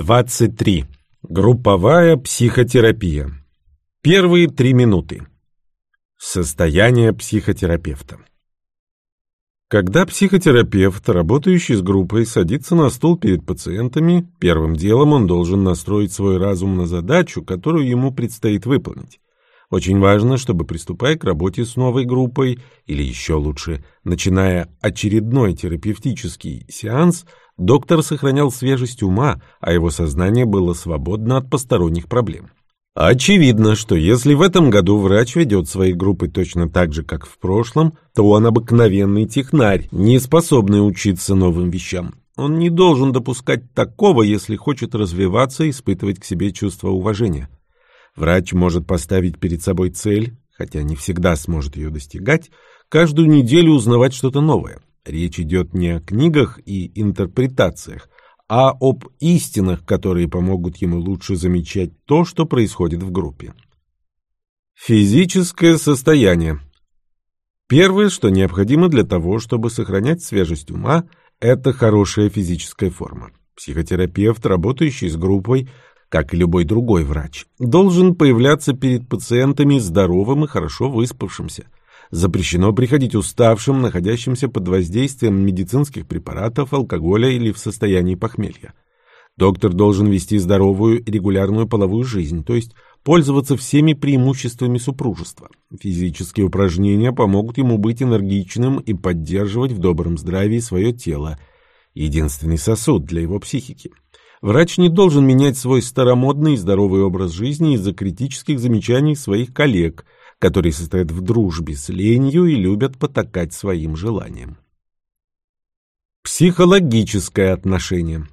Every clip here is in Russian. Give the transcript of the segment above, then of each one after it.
23. Групповая психотерапия. Первые три минуты. Состояние психотерапевта. Когда психотерапевт, работающий с группой, садится на стул перед пациентами, первым делом он должен настроить свой разум на задачу, которую ему предстоит выполнить. Очень важно, чтобы, приступая к работе с новой группой, или еще лучше, начиная очередной терапевтический сеанс, доктор сохранял свежесть ума, а его сознание было свободно от посторонних проблем. Очевидно, что если в этом году врач ведет свои группы точно так же, как в прошлом, то он обыкновенный технарь, не способный учиться новым вещам. Он не должен допускать такого, если хочет развиваться и испытывать к себе чувство уважения. Врач может поставить перед собой цель, хотя не всегда сможет ее достигать, каждую неделю узнавать что-то новое. Речь идет не о книгах и интерпретациях, а об истинах, которые помогут ему лучше замечать то, что происходит в группе. Физическое состояние. Первое, что необходимо для того, чтобы сохранять свежесть ума, это хорошая физическая форма. Психотерапевт, работающий с группой, как и любой другой врач, должен появляться перед пациентами здоровым и хорошо выспавшимся. Запрещено приходить уставшим, находящимся под воздействием медицинских препаратов, алкоголя или в состоянии похмелья. Доктор должен вести здоровую регулярную половую жизнь, то есть пользоваться всеми преимуществами супружества. Физические упражнения помогут ему быть энергичным и поддерживать в добром здравии свое тело, единственный сосуд для его психики. Врач не должен менять свой старомодный и здоровый образ жизни из-за критических замечаний своих коллег, которые состоят в дружбе с ленью и любят потакать своим желаниям. Психологическое отношение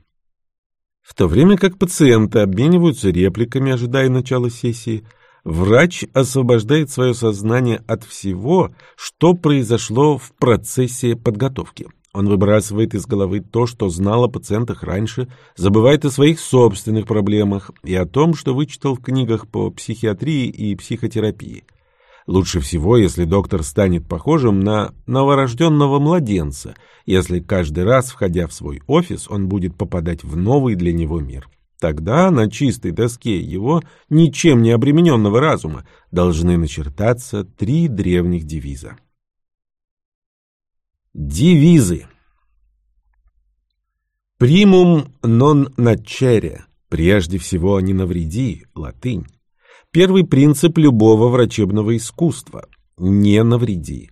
В то время как пациенты обмениваются репликами, ожидая начала сессии, врач освобождает свое сознание от всего, что произошло в процессе подготовки. Он выбрасывает из головы то, что знал о пациентах раньше, забывает о своих собственных проблемах и о том, что вычитал в книгах по психиатрии и психотерапии. Лучше всего, если доктор станет похожим на новорожденного младенца, если каждый раз, входя в свой офис, он будет попадать в новый для него мир. Тогда на чистой доске его, ничем не обремененного разума, должны начертаться три древних девиза. Девизы. Примум нон nocere. Прежде всего не навреди. Латынь. Первый принцип любого врачебного искусства. Не навреди.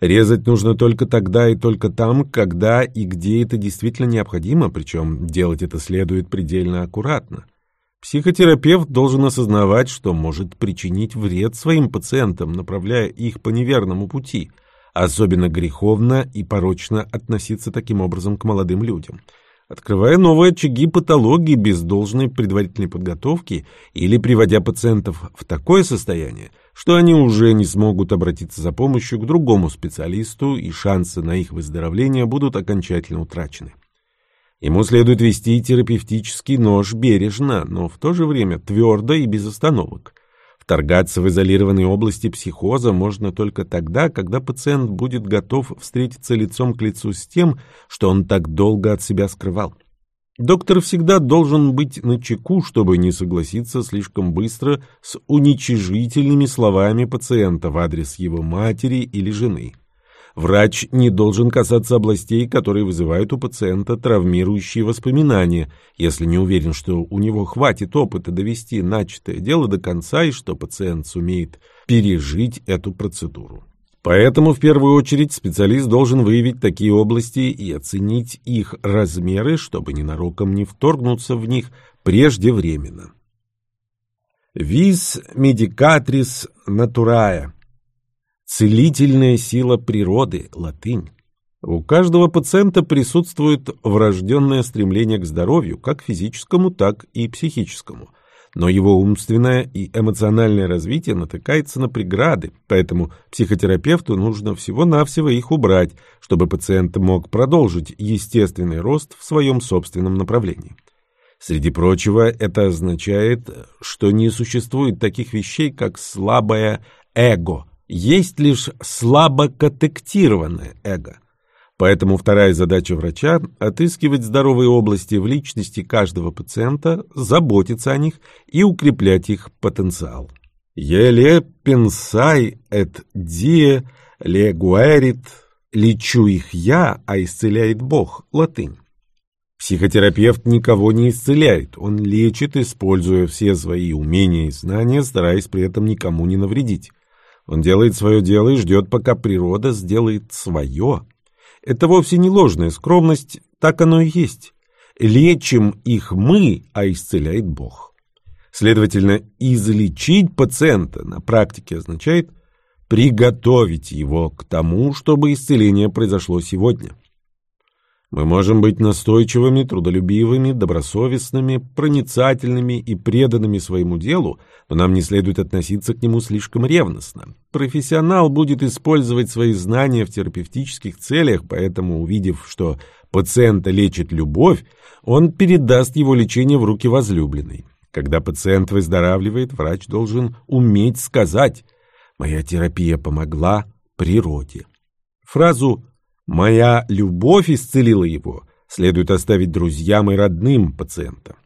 Резать нужно только тогда и только там, когда и где это действительно необходимо, причем делать это следует предельно аккуратно. Психотерапевт должен осознавать, что может причинить вред своим пациентам, направляя их по неверному пути – Особенно греховно и порочно относиться таким образом к молодым людям. Открывая новые очаги патологии без должной предварительной подготовки или приводя пациентов в такое состояние, что они уже не смогут обратиться за помощью к другому специалисту и шансы на их выздоровление будут окончательно утрачены. Ему следует вести терапевтический нож бережно, но в то же время твердо и без остановок – Вторгаться в изолированные области психоза можно только тогда, когда пациент будет готов встретиться лицом к лицу с тем, что он так долго от себя скрывал. Доктор всегда должен быть начеку, чтобы не согласиться слишком быстро с уничижительными словами пациента в адрес его матери или жены. Врач не должен касаться областей, которые вызывают у пациента травмирующие воспоминания, если не уверен, что у него хватит опыта довести начатое дело до конца и что пациент сумеет пережить эту процедуру. Поэтому в первую очередь специалист должен выявить такие области и оценить их размеры, чтобы ненароком не вторгнуться в них преждевременно. Vis medicatrix naturae Целительная сила природы, латынь. У каждого пациента присутствует врожденное стремление к здоровью, как физическому, так и психическому. Но его умственное и эмоциональное развитие натыкается на преграды, поэтому психотерапевту нужно всего-навсего их убрать, чтобы пациент мог продолжить естественный рост в своем собственном направлении. Среди прочего, это означает, что не существует таких вещей, как слабое эго – есть лишь слабо котектированное эго. Поэтому вторая задача врача – отыскивать здоровые области в личности каждого пациента, заботиться о них и укреплять их потенциал. «Еле пенсай эт die ле гуэрит» – «лечу их я, а исцеляет Бог» – латынь. Психотерапевт никого не исцеляет, он лечит, используя все свои умения и знания, стараясь при этом никому не навредить. Он делает свое дело и ждет, пока природа сделает свое. Это вовсе не ложная скромность, так оно и есть. Лечим их мы, а исцеляет Бог. Следовательно, излечить пациента на практике означает приготовить его к тому, чтобы исцеление произошло сегодня. Мы можем быть настойчивыми, трудолюбивыми, добросовестными, проницательными и преданными своему делу, но нам не следует относиться к нему слишком ревностно. Профессионал будет использовать свои знания в терапевтических целях, поэтому, увидев, что пациента лечит любовь, он передаст его лечение в руки возлюбленной. Когда пациент выздоравливает, врач должен уметь сказать «Моя терапия помогла природе». Фразу Моя любовь исцелила его, следует оставить друзьям и родным пациента.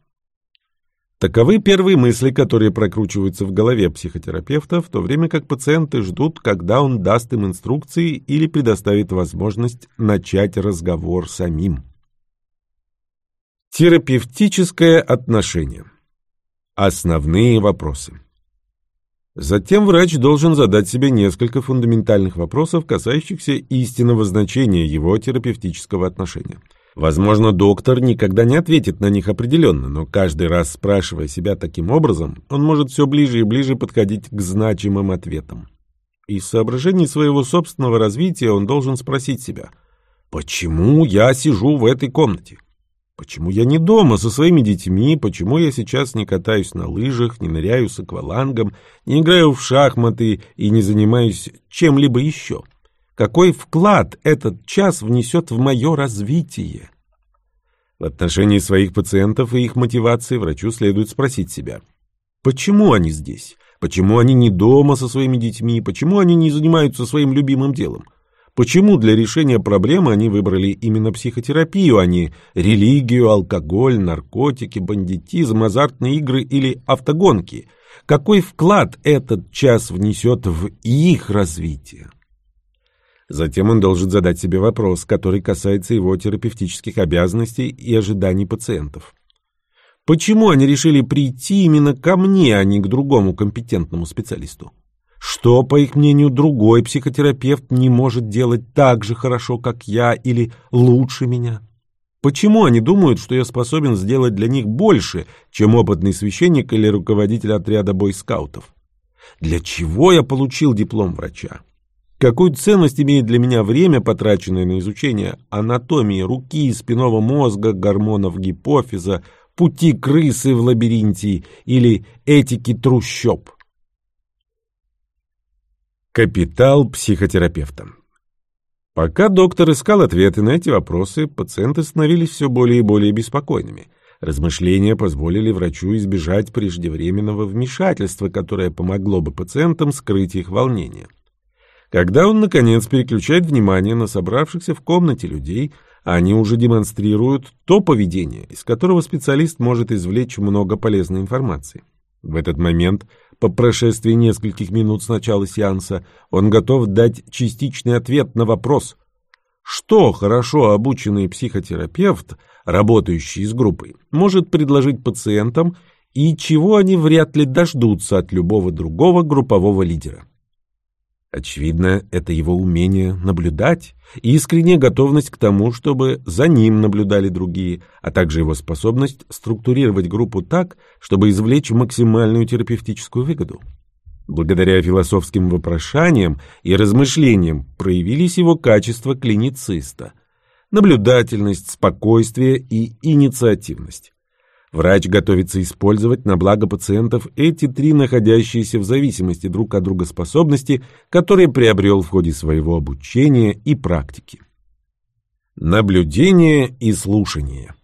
Таковы первые мысли, которые прокручиваются в голове психотерапевта, в то время как пациенты ждут, когда он даст им инструкции или предоставит возможность начать разговор самим. Терапевтическое отношение. Основные вопросы. Затем врач должен задать себе несколько фундаментальных вопросов, касающихся истинного значения его терапевтического отношения. Возможно, доктор никогда не ответит на них определенно, но каждый раз спрашивая себя таким образом, он может все ближе и ближе подходить к значимым ответам. Из соображений своего собственного развития он должен спросить себя, почему я сижу в этой комнате? Почему я не дома со своими детьми? Почему я сейчас не катаюсь на лыжах, не ныряю с аквалангом, не играю в шахматы и не занимаюсь чем-либо еще? Какой вклад этот час внесет в мое развитие? В отношении своих пациентов и их мотивации врачу следует спросить себя. Почему они здесь? Почему они не дома со своими детьми? Почему они не занимаются своим любимым делом? Почему для решения проблемы они выбрали именно психотерапию, а не религию, алкоголь, наркотики, бандитизм, азартные игры или автогонки? Какой вклад этот час внесет в их развитие? Затем он должен задать себе вопрос, который касается его терапевтических обязанностей и ожиданий пациентов. Почему они решили прийти именно ко мне, а не к другому компетентному специалисту? Что, по их мнению, другой психотерапевт не может делать так же хорошо, как я, или лучше меня? Почему они думают, что я способен сделать для них больше, чем опытный священник или руководитель отряда бойскаутов? Для чего я получил диплом врача? Какую ценность имеет для меня время, потраченное на изучение анатомии руки, спинного мозга, гормонов гипофиза, пути крысы в лабиринте или этики трущоб? Капитал психотерапевта. Пока доктор искал ответы на эти вопросы, пациенты становились все более и более беспокойными. Размышления позволили врачу избежать преждевременного вмешательства, которое помогло бы пациентам скрыть их волнение. Когда он, наконец, переключает внимание на собравшихся в комнате людей, они уже демонстрируют то поведение, из которого специалист может извлечь много полезной информации. В этот момент – по прошествии нескольких минут с начала сеанса он готов дать частичный ответ на вопрос, что хорошо обученный психотерапевт, работающий с группой, может предложить пациентам и чего они вряд ли дождутся от любого другого группового лидера. Очевидно, это его умение наблюдать и искренняя готовность к тому, чтобы за ним наблюдали другие, а также его способность структурировать группу так, чтобы извлечь максимальную терапевтическую выгоду. Благодаря философским вопрошаниям и размышлениям проявились его качества клинициста – наблюдательность, спокойствие и инициативность. Врач готовится использовать на благо пациентов эти три находящиеся в зависимости друг от друга способности, которые приобрел в ходе своего обучения и практики. Наблюдение и слушание.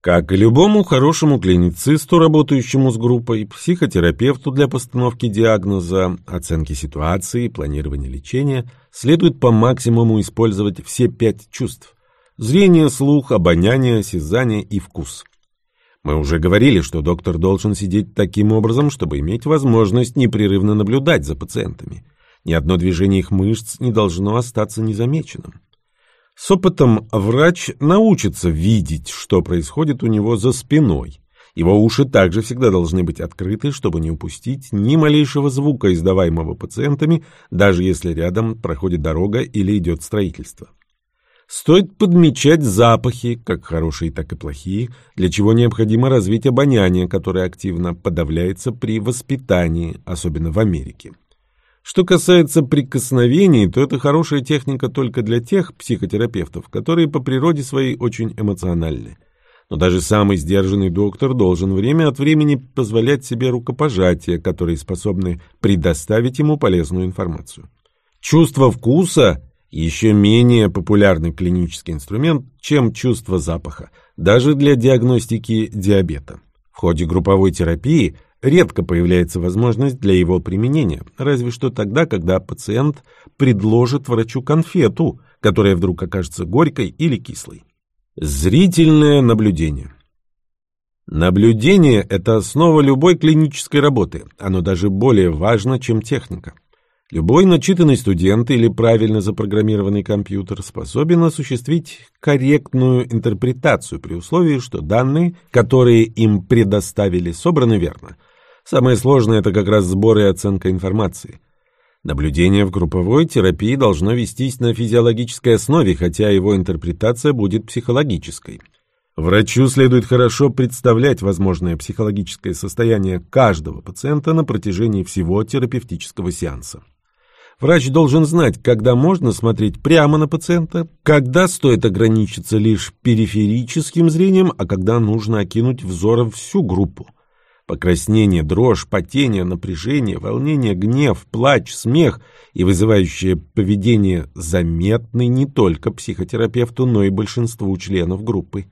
Как и любому хорошему клиницисту, работающему с группой, психотерапевту для постановки диагноза, оценки ситуации, планирования лечения, следует по максимуму использовать все пять чувств – зрение, слух, обоняние, осязание и вкус. Мы уже говорили, что доктор должен сидеть таким образом, чтобы иметь возможность непрерывно наблюдать за пациентами. Ни одно движение их мышц не должно остаться незамеченным. С опытом врач научится видеть, что происходит у него за спиной. Его уши также всегда должны быть открыты, чтобы не упустить ни малейшего звука, издаваемого пациентами, даже если рядом проходит дорога или идет строительство. Стоит подмечать запахи, как хорошие, так и плохие, для чего необходимо развить обоняние, которое активно подавляется при воспитании, особенно в Америке. Что касается прикосновений, то это хорошая техника только для тех психотерапевтов, которые по природе своей очень эмоциональны. Но даже самый сдержанный доктор должен время от времени позволять себе рукопожатия, которые способны предоставить ему полезную информацию. Чувство вкуса – еще менее популярный клинический инструмент, чем чувство запаха, даже для диагностики диабета. В ходе групповой терапии Редко появляется возможность для его применения, разве что тогда, когда пациент предложит врачу конфету, которая вдруг окажется горькой или кислой. Зрительное наблюдение. Наблюдение – это основа любой клинической работы, оно даже более важно, чем техника. Любой начитанный студент или правильно запрограммированный компьютер способен осуществить корректную интерпретацию при условии, что данные, которые им предоставили, собраны верно – Самое сложное – это как раз сбор и оценка информации. Наблюдение в групповой терапии должно вестись на физиологической основе, хотя его интерпретация будет психологической. Врачу следует хорошо представлять возможное психологическое состояние каждого пациента на протяжении всего терапевтического сеанса. Врач должен знать, когда можно смотреть прямо на пациента, когда стоит ограничиться лишь периферическим зрением, а когда нужно окинуть взором всю группу. Покраснение, дрожь, потение, напряжение, волнение, гнев, плач, смех и вызывающее поведение заметны не только психотерапевту, но и большинству членов группы.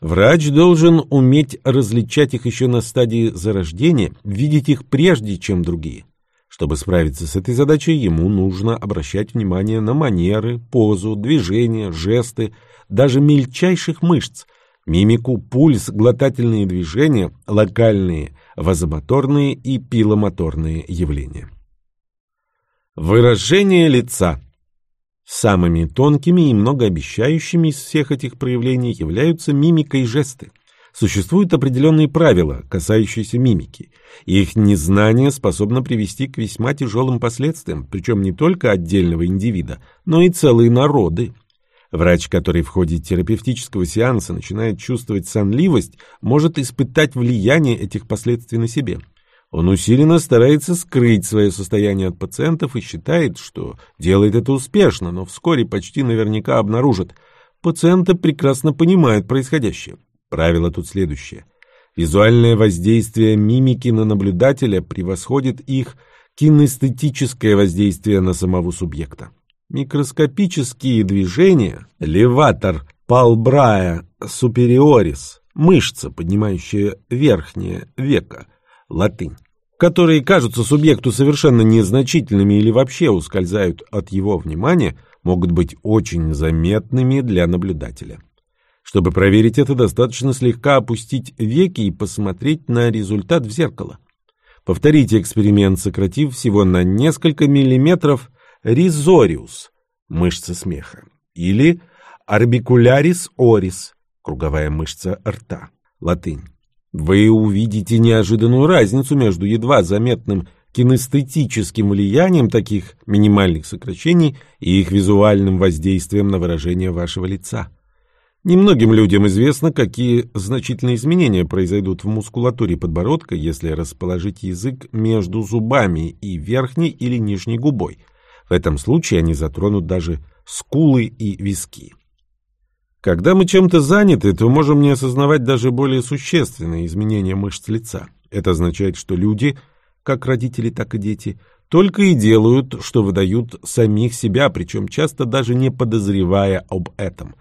Врач должен уметь различать их еще на стадии зарождения, видеть их прежде, чем другие. Чтобы справиться с этой задачей, ему нужно обращать внимание на манеры, позу, движения, жесты, даже мельчайших мышц – мимику, пульс, глотательные движения, локальные вазомоторные и пиломоторные явления. Выражение лица. Самыми тонкими и многообещающими из всех этих проявлений являются мимика и жесты. Существуют определенные правила, касающиеся мимики. Их незнание способно привести к весьма тяжелым последствиям, причем не только отдельного индивида, но и целые народы. Врач, который в ходе терапевтического сеанса начинает чувствовать сонливость, может испытать влияние этих последствий на себе. Он усиленно старается скрыть свое состояние от пациентов и считает, что делает это успешно, но вскоре почти наверняка обнаружит. Пациенты прекрасно понимают происходящее. Правило тут следующее. Визуальное воздействие мимики на наблюдателя превосходит их кинестетическое воздействие на самого субъекта. Микроскопические движения, леватор палбрая супериорис, мышца, поднимающая верхнее веко, латынь, которые кажутся субъекту совершенно незначительными или вообще ускользают от его внимания, могут быть очень заметными для наблюдателя. Чтобы проверить это, достаточно слегка опустить веки и посмотреть на результат в зеркало. Повторите эксперимент, сократив всего на несколько миллиметров ризориус – мышца смеха, или орбикулярис орис – круговая мышца рта, латынь. Вы увидите неожиданную разницу между едва заметным кинестетическим влиянием таких минимальных сокращений и их визуальным воздействием на выражение вашего лица. Немногим людям известно, какие значительные изменения произойдут в мускулатуре подбородка, если расположить язык между зубами и верхней или нижней губой – в этом случае они затронут даже скулы и виски. Когда мы чем-то заняты, то можем не осознавать даже более существенные изменения мышц лица. Это означает, что люди, как родители, так и дети, только и делают, что выдают самих себя, причем часто даже не подозревая об этом.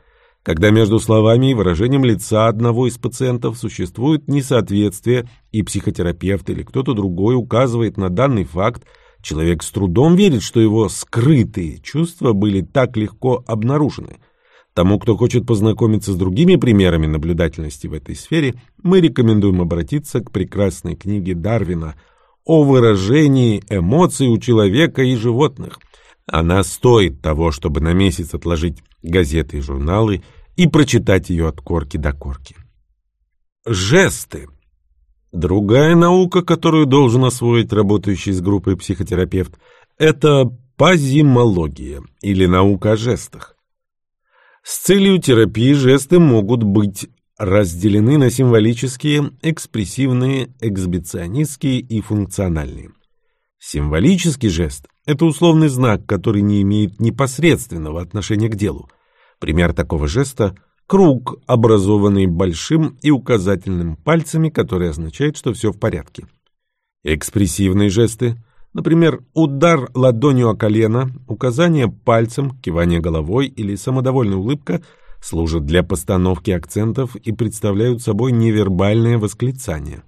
Когда между словами и выражением лица одного из пациентов существует несоответствие, и психотерапевт или кто-то другой указывает на данный факт, человек с трудом верит, что его скрытые чувства были так легко обнаружены. Тому, кто хочет познакомиться с другими примерами наблюдательности в этой сфере, мы рекомендуем обратиться к прекрасной книге Дарвина о выражении эмоций у человека и животных. Она стоит того, чтобы на месяц отложить газеты и журналы и прочитать ее от корки до корки. Жесты. Другая наука, которую должен освоить работающий с группой психотерапевт, это пазимология или наука о жестах. С целью терапии жесты могут быть разделены на символические, экспрессивные, эксбиционистские и функциональные. Символический жест – это условный знак, который не имеет непосредственного отношения к делу. Пример такого жеста – круг, образованный большим и указательным пальцами, который означает, что все в порядке. Экспрессивные жесты – Например, удар ладонью о колено, указание пальцем, кивание головой или самодовольная улыбка служат для постановки акцентов и представляют собой невербальное восклицание.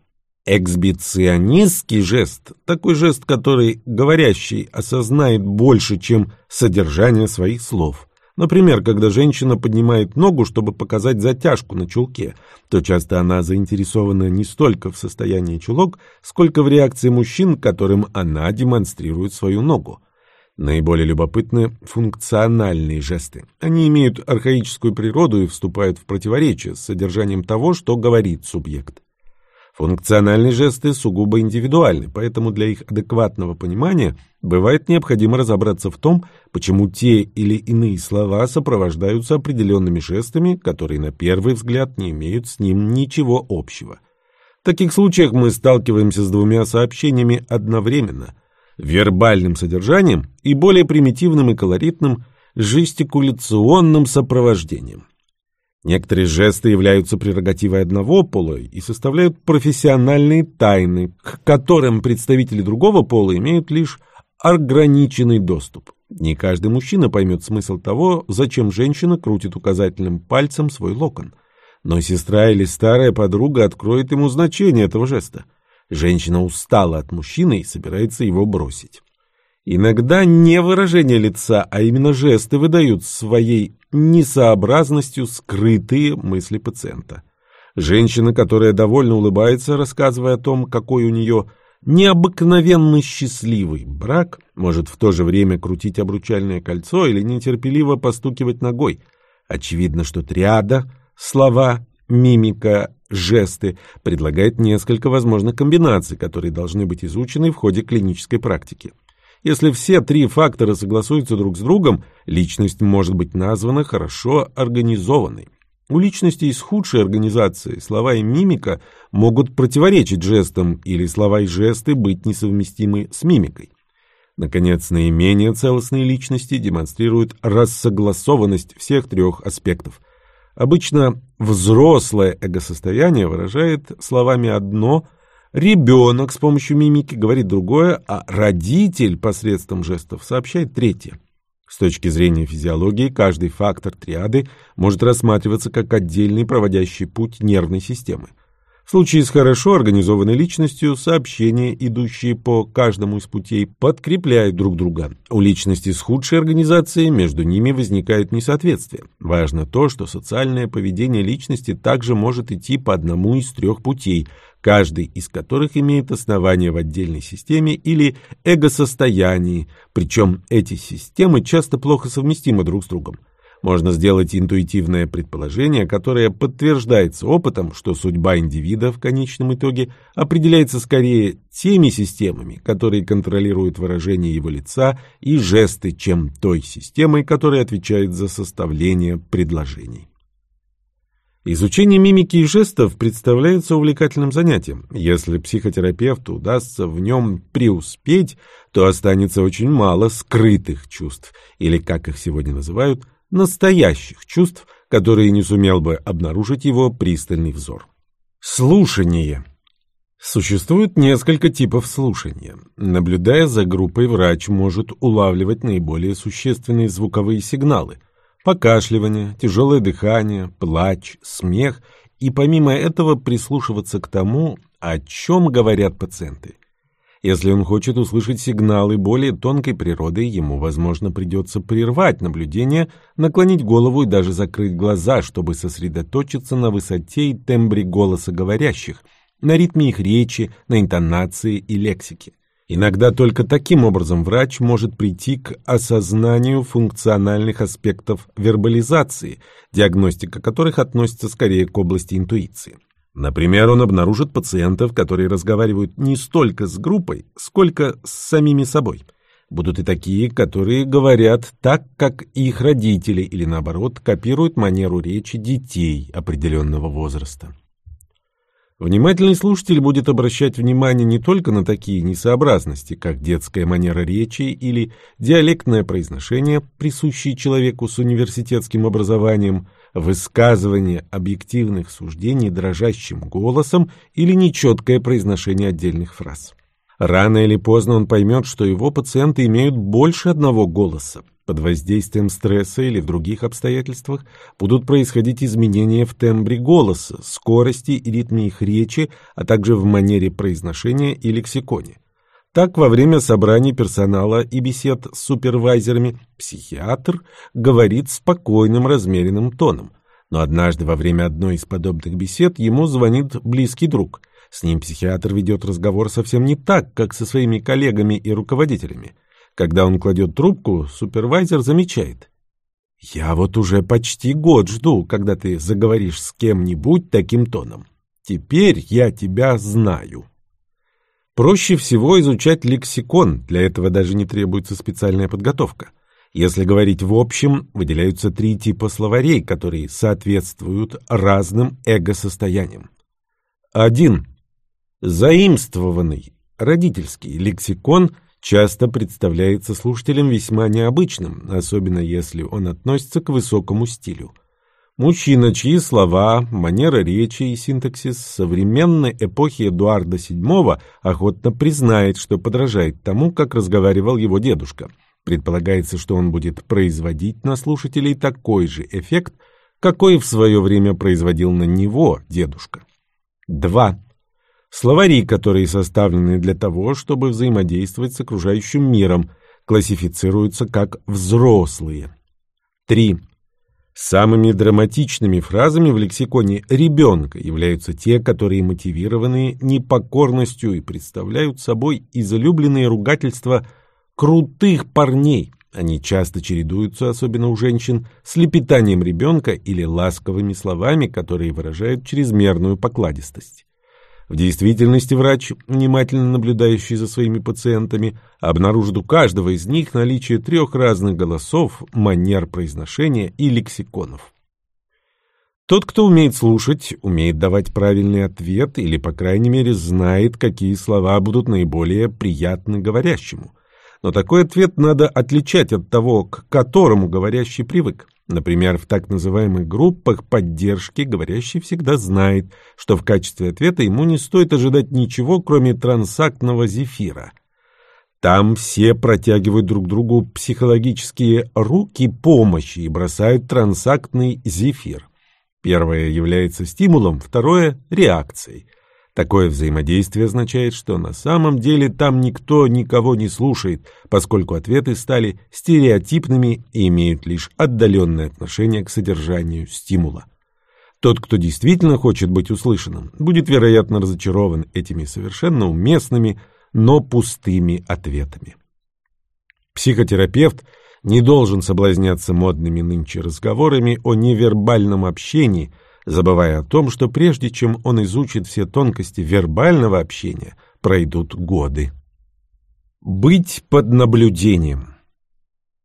Эксбиционистский жест – такой жест, который говорящий осознает больше, чем содержание своих слов. Например, когда женщина поднимает ногу, чтобы показать затяжку на чулке, то часто она заинтересована не столько в состоянии чулок, сколько в реакции мужчин, которым она демонстрирует свою ногу. Наиболее любопытны функциональные жесты. Они имеют архаическую природу и вступают в противоречие с содержанием того, что говорит субъект. Функциональные жесты сугубо индивидуальны, поэтому для их адекватного понимания бывает необходимо разобраться в том, почему те или иные слова сопровождаются определенными жестами, которые на первый взгляд не имеют с ним ничего общего. В таких случаях мы сталкиваемся с двумя сообщениями одновременно – вербальным содержанием и более примитивным и колоритным жестикуляционным сопровождением. Некоторые жесты являются прерогативой одного пола и составляют профессиональные тайны, к которым представители другого пола имеют лишь ограниченный доступ. Не каждый мужчина поймет смысл того, зачем женщина крутит указательным пальцем свой локон. Но сестра или старая подруга откроет ему значение этого жеста. Женщина устала от мужчины и собирается его бросить. Иногда не выражение лица, а именно жесты выдают своей несообразностью скрытые мысли пациента. Женщина, которая довольно улыбается, рассказывая о том, какой у нее необыкновенно счастливый брак, может в то же время крутить обручальное кольцо или нетерпеливо постукивать ногой. Очевидно, что триада, слова, мимика, жесты предлагает несколько возможных комбинаций, которые должны быть изучены в ходе клинической практики. Если все три фактора согласуются друг с другом, личность может быть названа хорошо организованной. У личностей с худшей организацией слова и мимика могут противоречить жестам или слова и жесты быть несовместимы с мимикой. Наконец, наименее целостные личности демонстрируют рассогласованность всех трех аспектов. Обычно взрослое эгосостояние выражает словами одно – Ребенок с помощью мимики говорит другое, а родитель посредством жестов сообщает третье. С точки зрения физиологии, каждый фактор триады может рассматриваться как отдельный проводящий путь нервной системы. В случае с хорошо организованной личностью сообщения, идущие по каждому из путей, подкрепляют друг друга. У личности с худшей организацией между ними возникает несоответствие. Важно то, что социальное поведение личности также может идти по одному из трех путей, каждый из которых имеет основание в отдельной системе или эгосостоянии, причем эти системы часто плохо совместимы друг с другом. Можно сделать интуитивное предположение, которое подтверждается опытом, что судьба индивида в конечном итоге определяется скорее теми системами, которые контролируют выражение его лица и жесты, чем той системой, которая отвечает за составление предложений. Изучение мимики и жестов представляется увлекательным занятием. Если психотерапевту удастся в нем преуспеть, то останется очень мало скрытых чувств, или, как их сегодня называют, настоящих чувств, которые не сумел бы обнаружить его пристальный взор. Слушание. Существует несколько типов слушания. Наблюдая за группой, врач может улавливать наиболее существенные звуковые сигналы – покашливание, тяжелое дыхание, плач, смех и помимо этого прислушиваться к тому, о чем говорят пациенты. Если он хочет услышать сигналы более тонкой природы, ему, возможно, придется прервать наблюдение, наклонить голову и даже закрыть глаза, чтобы сосредоточиться на высоте и тембре голоса говорящих, на ритме их речи, на интонации и лексике. Иногда только таким образом врач может прийти к осознанию функциональных аспектов вербализации, диагностика которых относится скорее к области интуиции. Например, он обнаружит пациентов, которые разговаривают не столько с группой, сколько с самими собой. Будут и такие, которые говорят так, как их родители, или наоборот, копируют манеру речи детей определенного возраста. Внимательный слушатель будет обращать внимание не только на такие несообразности, как детская манера речи или диалектное произношение, присущие человеку с университетским образованием, высказывание объективных суждений дрожащим голосом или нечеткое произношение отдельных фраз. Рано или поздно он поймет, что его пациенты имеют больше одного голоса, под воздействием стресса или в других обстоятельствах будут происходить изменения в тембре голоса, скорости и ритме их речи, а также в манере произношения и лексиконе. Так, во время собраний персонала и бесед с супервайзерами психиатр говорит спокойным, размеренным тоном. Но однажды во время одной из подобных бесед ему звонит близкий друг. С ним психиатр ведет разговор совсем не так, как со своими коллегами и руководителями. Когда он кладет трубку, супервайзер замечает. «Я вот уже почти год жду, когда ты заговоришь с кем-нибудь таким тоном. Теперь я тебя знаю». Проще всего изучать лексикон, для этого даже не требуется специальная подготовка. Если говорить в общем, выделяются три типа словарей, которые соответствуют разным эго-состояниям. Один. Заимствованный, родительский лексикон – часто представляется слушателям весьма необычным, особенно если он относится к высокому стилю. Мужчина, чьи слова, манера речи и синтаксис современной эпохи Эдуарда VII охотно признает, что подражает тому, как разговаривал его дедушка. Предполагается, что он будет производить на слушателей такой же эффект, какой в свое время производил на него дедушка. 2. Словари, которые составлены для того, чтобы взаимодействовать с окружающим миром, классифицируются как взрослые. 3. Самыми драматичными фразами в лексиконе ребенка являются те, которые мотивированы непокорностью и представляют собой излюбленные ругательства крутых парней. Они часто чередуются, особенно у женщин, с лепетанием ребенка или ласковыми словами, которые выражают чрезмерную покладистость. В действительности врач, внимательно наблюдающий за своими пациентами, обнаружит у каждого из них наличие трех разных голосов, манер произношения и лексиконов. Тот, кто умеет слушать, умеет давать правильный ответ или, по крайней мере, знает, какие слова будут наиболее приятны говорящему. Но такой ответ надо отличать от того, к которому говорящий привык. Например, в так называемых группах поддержки говорящий всегда знает, что в качестве ответа ему не стоит ожидать ничего, кроме трансактного зефира. Там все протягивают друг другу психологические руки помощи и бросают трансактный зефир. Первое является стимулом, второе – реакцией – Такое взаимодействие означает, что на самом деле там никто никого не слушает, поскольку ответы стали стереотипными и имеют лишь отдаленное отношение к содержанию стимула. Тот, кто действительно хочет быть услышанным, будет, вероятно, разочарован этими совершенно уместными, но пустыми ответами. Психотерапевт не должен соблазняться модными нынче разговорами о невербальном общении – забывая о том, что прежде чем он изучит все тонкости вербального общения, пройдут годы. Быть под наблюдением.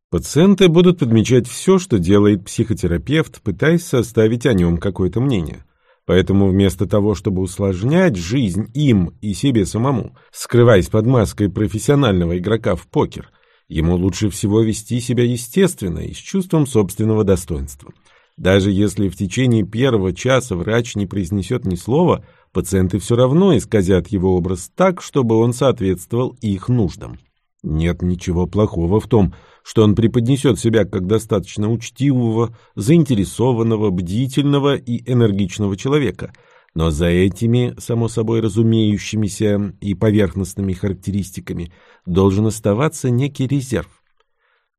Пациенты будут подмечать все, что делает психотерапевт, пытаясь составить о нем какое-то мнение. Поэтому вместо того, чтобы усложнять жизнь им и себе самому, скрываясь под маской профессионального игрока в покер, ему лучше всего вести себя естественно и с чувством собственного достоинства – даже если в течение первого часа врач не произнесет ни слова, пациенты все равно исказят его образ так, чтобы он соответствовал их нуждам. Нет ничего плохого в том, что он преподнесет себя как достаточно учтивого, заинтересованного, бдительного и энергичного человека, но за этими, само собой разумеющимися и поверхностными характеристиками, должен оставаться некий резерв.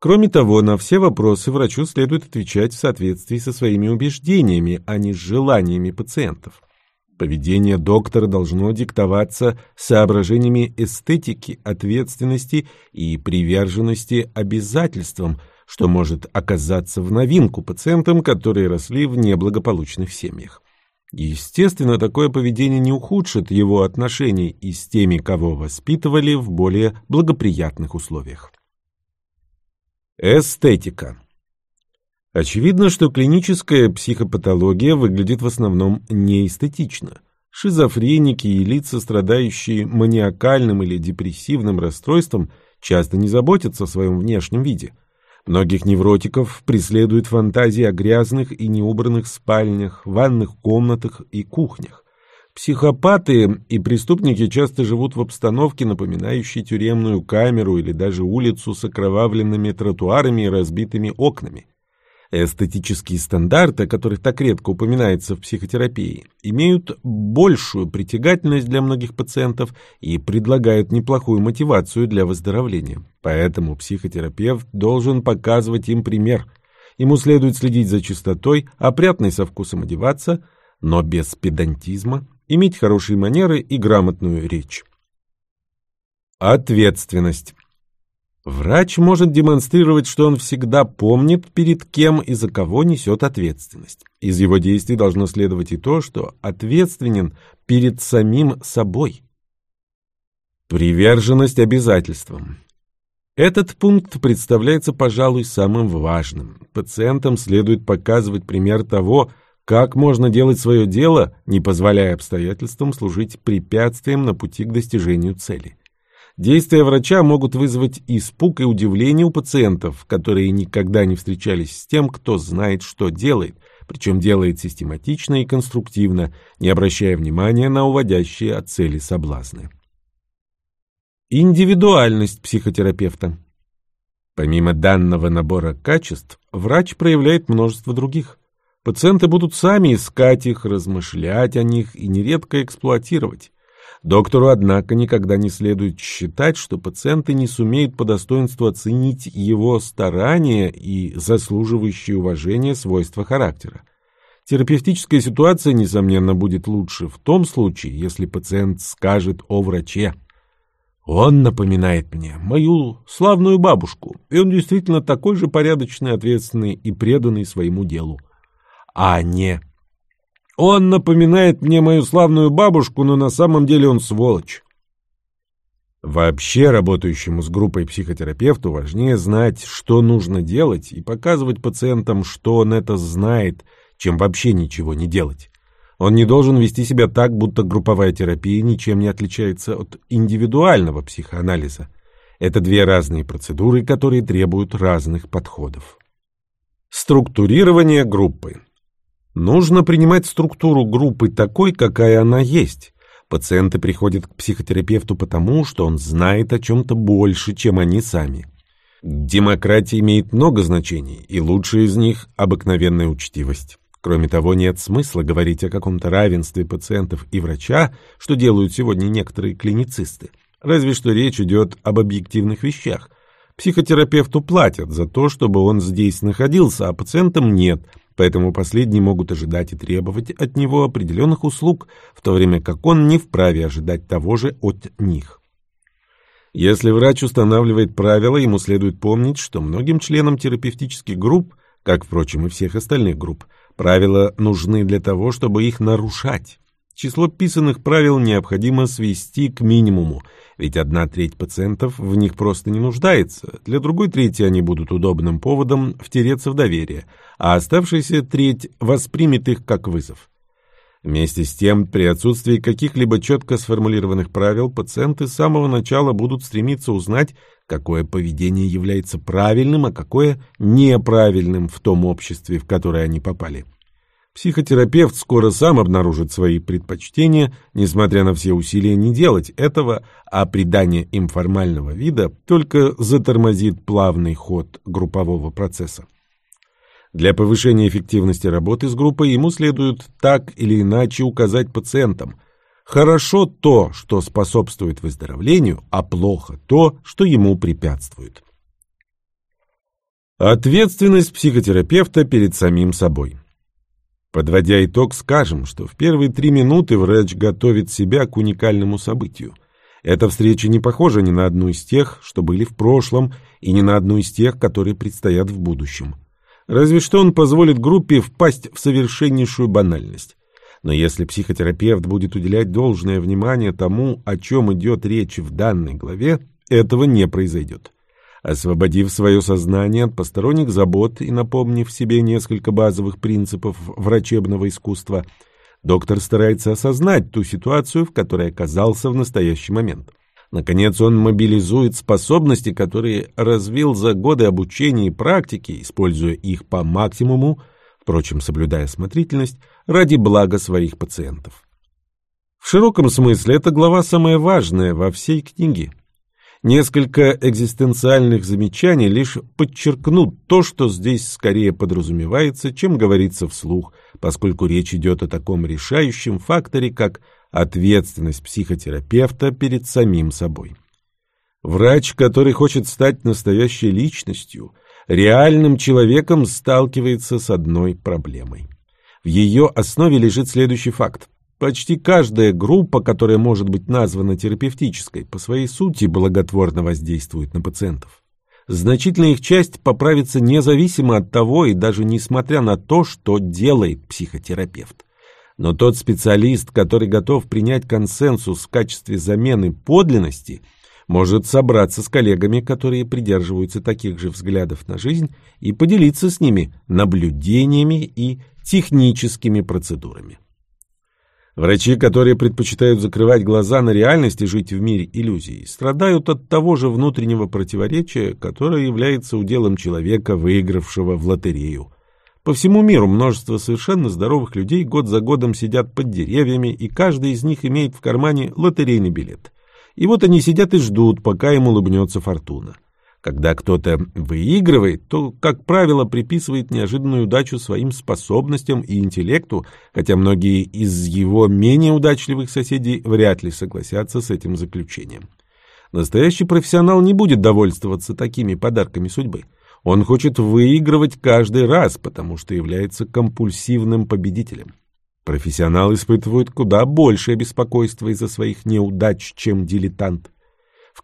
Кроме того, на все вопросы врачу следует отвечать в соответствии со своими убеждениями, а не с желаниями пациентов. Поведение доктора должно диктоваться соображениями эстетики, ответственности и приверженности обязательствам, что может оказаться в новинку пациентам, которые росли в неблагополучных семьях. Естественно, такое поведение не ухудшит его отношений и с теми, кого воспитывали в более благоприятных условиях. Эстетика Очевидно, что клиническая психопатология выглядит в основном неэстетично. Шизофреники и лица, страдающие маниакальным или депрессивным расстройством, часто не заботятся о своем внешнем виде. Многих невротиков преследуют фантазии о грязных и неубранных спальнях, ванных комнатах и кухнях. Психопаты и преступники часто живут в обстановке, напоминающей тюремную камеру или даже улицу с окровавленными тротуарами и разбитыми окнами. Эстетические стандарты, о которых так редко упоминается в психотерапии, имеют большую притягательность для многих пациентов и предлагают неплохую мотивацию для выздоровления. Поэтому психотерапевт должен показывать им пример. Ему следует следить за чистотой, опрятной со вкусом одеваться, но без педантизма, иметь хорошие манеры и грамотную речь. Ответственность. Врач может демонстрировать, что он всегда помнит, перед кем и за кого несет ответственность. Из его действий должно следовать и то, что ответственен перед самим собой. Приверженность обязательствам. Этот пункт представляется, пожалуй, самым важным. Пациентам следует показывать пример того, как можно делать свое дело, не позволяя обстоятельствам служить препятствием на пути к достижению цели. Действия врача могут вызвать испуг и удивление у пациентов, которые никогда не встречались с тем, кто знает, что делает, причем делает систематично и конструктивно, не обращая внимания на уводящие от цели соблазны. Индивидуальность психотерапевта. Помимо данного набора качеств, врач проявляет множество других. Пациенты будут сами искать их, размышлять о них и нередко эксплуатировать. Доктору, однако, никогда не следует считать, что пациенты не сумеют по достоинству оценить его старания и заслуживающие уважения свойства характера. Терапевтическая ситуация, несомненно, будет лучше в том случае, если пациент скажет о враче. Он напоминает мне мою славную бабушку, и он действительно такой же порядочный, ответственный и преданный своему делу. А не он напоминает мне мою славную бабушку, но на самом деле он сволочь. Вообще, работающему с группой психотерапевту важнее знать, что нужно делать, и показывать пациентам, что он это знает, чем вообще ничего не делать. Он не должен вести себя так, будто групповая терапия ничем не отличается от индивидуального психоанализа. Это две разные процедуры, которые требуют разных подходов. Структурирование группы. Нужно принимать структуру группы такой, какая она есть. Пациенты приходят к психотерапевту потому, что он знает о чем-то больше, чем они сами. Демократия имеет много значений, и лучшее из них – обыкновенная учтивость. Кроме того, нет смысла говорить о каком-то равенстве пациентов и врача, что делают сегодня некоторые клиницисты. Разве что речь идет об объективных вещах. Психотерапевту платят за то, чтобы он здесь находился, а пациентам нет – поэтому последние могут ожидать и требовать от него определенных услуг, в то время как он не вправе ожидать того же от них. Если врач устанавливает правила, ему следует помнить, что многим членам терапевтических групп, как, впрочем, и всех остальных групп, правила нужны для того, чтобы их нарушать. Число писанных правил необходимо свести к минимуму, ведь одна треть пациентов в них просто не нуждается, для другой трети они будут удобным поводом втереться в доверие, а оставшаяся треть воспримет их как вызов. Вместе с тем, при отсутствии каких-либо четко сформулированных правил, пациенты с самого начала будут стремиться узнать, какое поведение является правильным, а какое неправильным в том обществе, в которое они попали. Психотерапевт скоро сам обнаружит свои предпочтения, несмотря на все усилия не делать этого, а придание им формального вида только затормозит плавный ход группового процесса. Для повышения эффективности работы с группой ему следует так или иначе указать пациентам – Хорошо то, что способствует выздоровлению, а плохо то, что ему препятствует. Ответственность психотерапевта перед самим собой. Подводя итог, скажем, что в первые три минуты врач готовит себя к уникальному событию. Эта встреча не похожа ни на одну из тех, что были в прошлом, и ни на одну из тех, которые предстоят в будущем. Разве что он позволит группе впасть в совершеннейшую банальность. Но если психотерапевт будет уделять должное внимание тому, о чем идет речь в данной главе, этого не произойдет. Освободив свое сознание от посторонних забот и напомнив себе несколько базовых принципов врачебного искусства, доктор старается осознать ту ситуацию, в которой оказался в настоящий момент. Наконец, он мобилизует способности, которые развил за годы обучения и практики, используя их по максимуму, впрочем, соблюдая осмотрительность, ради блага своих пациентов. В широком смысле эта глава самая важная во всей книге. Несколько экзистенциальных замечаний лишь подчеркнут то, что здесь скорее подразумевается, чем говорится вслух, поскольку речь идет о таком решающем факторе, как ответственность психотерапевта перед самим собой. Врач, который хочет стать настоящей личностью – реальным человеком сталкивается с одной проблемой. В ее основе лежит следующий факт. Почти каждая группа, которая может быть названа терапевтической, по своей сути благотворно воздействует на пациентов. Значительная их часть поправится независимо от того и даже несмотря на то, что делает психотерапевт. Но тот специалист, который готов принять консенсус в качестве замены подлинности – может собраться с коллегами, которые придерживаются таких же взглядов на жизнь, и поделиться с ними наблюдениями и техническими процедурами. Врачи, которые предпочитают закрывать глаза на реальность и жить в мире иллюзий, страдают от того же внутреннего противоречия, которое является уделом человека, выигравшего в лотерею. По всему миру множество совершенно здоровых людей год за годом сидят под деревьями, и каждый из них имеет в кармане лотерейный билет. И вот они сидят и ждут, пока им улыбнется фортуна. Когда кто-то выигрывает, то, как правило, приписывает неожиданную удачу своим способностям и интеллекту, хотя многие из его менее удачливых соседей вряд ли согласятся с этим заключением. Настоящий профессионал не будет довольствоваться такими подарками судьбы. Он хочет выигрывать каждый раз, потому что является компульсивным победителем. Профессионал испытывает куда большее беспокойство из-за своих неудач, чем дилетант.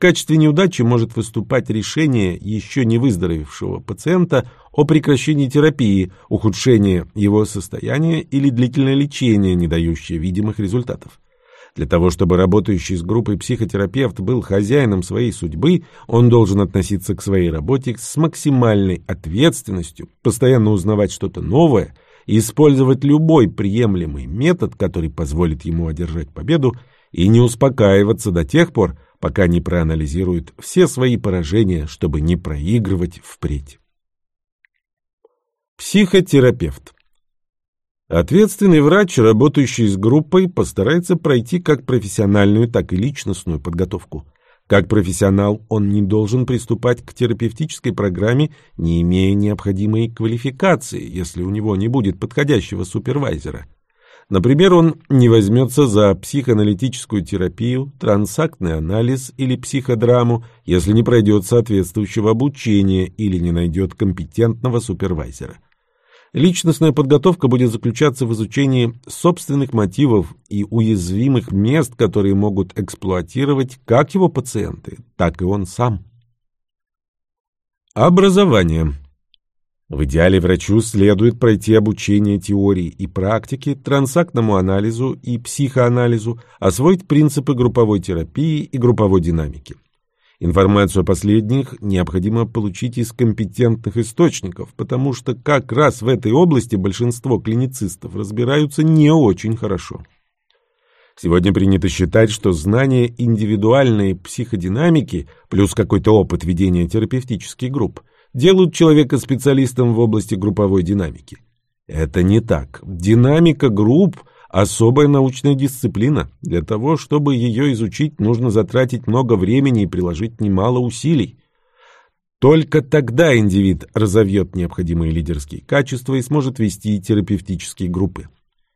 Качестве неудачи может выступать решение еще не выздоровевшего пациента о прекращении терапии, ухудшении его состояния или длительное лечение, не дающее видимых результатов. Для того, чтобы работающий с группой психотерапевт был хозяином своей судьбы, он должен относиться к своей работе с максимальной ответственностью, постоянно узнавать что-то новое – использовать любой приемлемый метод, который позволит ему одержать победу, и не успокаиваться до тех пор, пока не проанализирует все свои поражения, чтобы не проигрывать впредь. Психотерапевт Ответственный врач, работающий с группой, постарается пройти как профессиональную, так и личностную подготовку. Как профессионал он не должен приступать к терапевтической программе, не имея необходимой квалификации, если у него не будет подходящего супервайзера. Например, он не возьмется за психоаналитическую терапию, трансактный анализ или психодраму, если не пройдет соответствующего обучения или не найдет компетентного супервайзера. Личностная подготовка будет заключаться в изучении собственных мотивов и уязвимых мест, которые могут эксплуатировать как его пациенты, так и он сам. Образование. В идеале врачу следует пройти обучение теории и практики, трансактному анализу и психоанализу, освоить принципы групповой терапии и групповой динамики. Информацию о последних необходимо получить из компетентных источников, потому что как раз в этой области большинство клиницистов разбираются не очень хорошо. Сегодня принято считать, что знание индивидуальной психодинамики плюс какой-то опыт ведения терапевтических групп делают человека специалистом в области групповой динамики. Это не так. Динамика групп – особая научная дисциплина. Для того, чтобы ее изучить, нужно затратить много времени и приложить немало усилий. Только тогда индивид разовьет необходимые лидерские качества и сможет вести терапевтические группы.